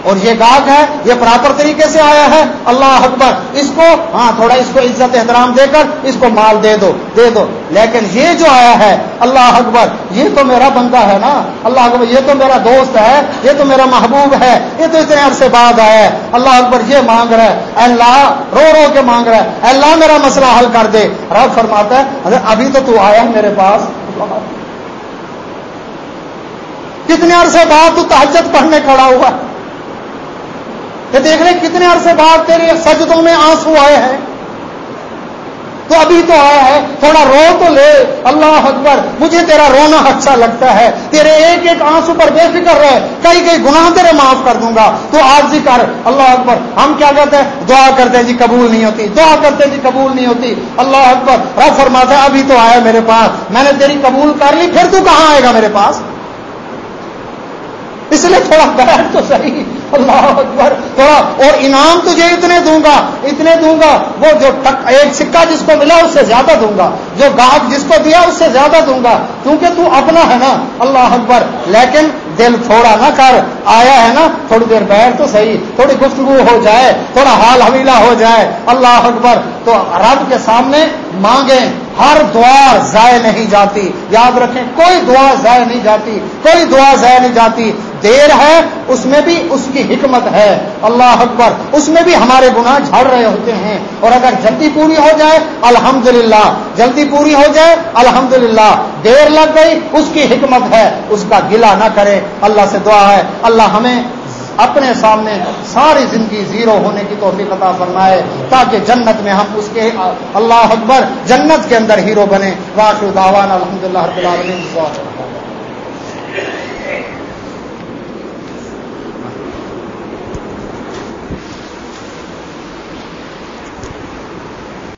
اور یہ گاہک ہے، یہ پراپر طریقے سے آیا ہے۔ اللہ اکبر، اس کو ہاں تھوڑا اس کو عزت احترام دے کر اس کو مال دے دو دے دو۔ لیکن یہ جو آیا ہے، اللہ اکبر، یہ تو میرا بندہ ہے نا۔ اللہ اکبر، یہ تو میرا دوست ہے، یہ تو میرا محبوب ہے۔ یہ تو اتنے عرصے بعد آیا ہے۔ اللہ اکبر، یہ مانگ رہا ہے۔ اللہ، رو رو کے مانگ رہا ہے۔ اللہ، میرا مسئلہ حل کر دے۔ رب فرماتا ہے ابھی تو تو آیا میرے پاس۔ کتنے عرصے بعد تو تحجت پڑھنے کھڑا ہوا ہے۔ کہ دیکھ رہے کتنے عرصے بعد تیرے سجدوں میں آنسو آئے ہیں۔ تو ابھی تو آیا ہے، تھوڑا رو تو لے۔ اللہ اکبر، مجھے تیرا رونا اچھا لگتا ہے۔ تیرے ایک ایک آنسو پر بے فکر رہے کئی کئی گناہ تیرے معاف کر دوں گا۔ تو آج کر، اللہ اکبر، ہم کیا کہتے ہیں؟ دعا کرتے ہیں جی قبول نہیں ہوتی۔ دعا کرتے ہیں جی قبول نہیں ہوتی۔ اللہ اکبر، رب فرماتا ہے، ابھی تو آیا میرے پاس۔ میں نے تیری قبول کر لی، پھر تو کہاں آئے گا میرے پاس؟ اس لیے تھوڑا بیٹھ تو صحیح۔ اللہ اکبر۔ تھوڑا اور انعام تجھے اتنے دوں گا، اتنے دوں گا۔ وہ جو ایک سکہ جس کو ملا اس سے زیادہ دوں گا۔ جو گاہک جس کو دیا اس سے زیادہ دوں گا۔ کیونکہ تو اپنا ہے نا، اللہ اکبر۔ لیکن دل تھوڑا نہ کر۔ آیا ہے نا، تھوڑی دیر بیٹھ تو صحیح۔ تھوڑی گفتگو ہو جائے، تھوڑا حال حویلا ہو جائے۔ اللہ اکبر۔ تو رب کے سامنے مانگیں۔ ہر دعا ضائع نہیں جاتی۔ یاد رکھیں، کوئی دعا ضائع نہیں جاتی۔ کوئی دعا ضائع نہیں جاتی۔ دیر ہے، اس میں بھی اس کی حکمت ہے۔ اللہ اکبر، اس میں بھی ہمارے گناہ جھڑ رہے ہوتے ہیں۔ اور اگر جلدی پوری ہو جائے، الحمدللہ۔ جلدی پوری ہو جائے، الحمدللہ۔ دیر لگ گئی، اس کی حکمت ہے۔ اس کا گلا نہ کرے۔ اللہ سے دعا ہے۔ اللہ ہمیں اپنے سامنے ساری زندگی زیرو ہونے کی توفیق عطا فرمائے، تاکہ جنت میں ہم اس کے اللہ اکبر جنت کے اندر ہیرو بنے واقع داوان الحمد للہ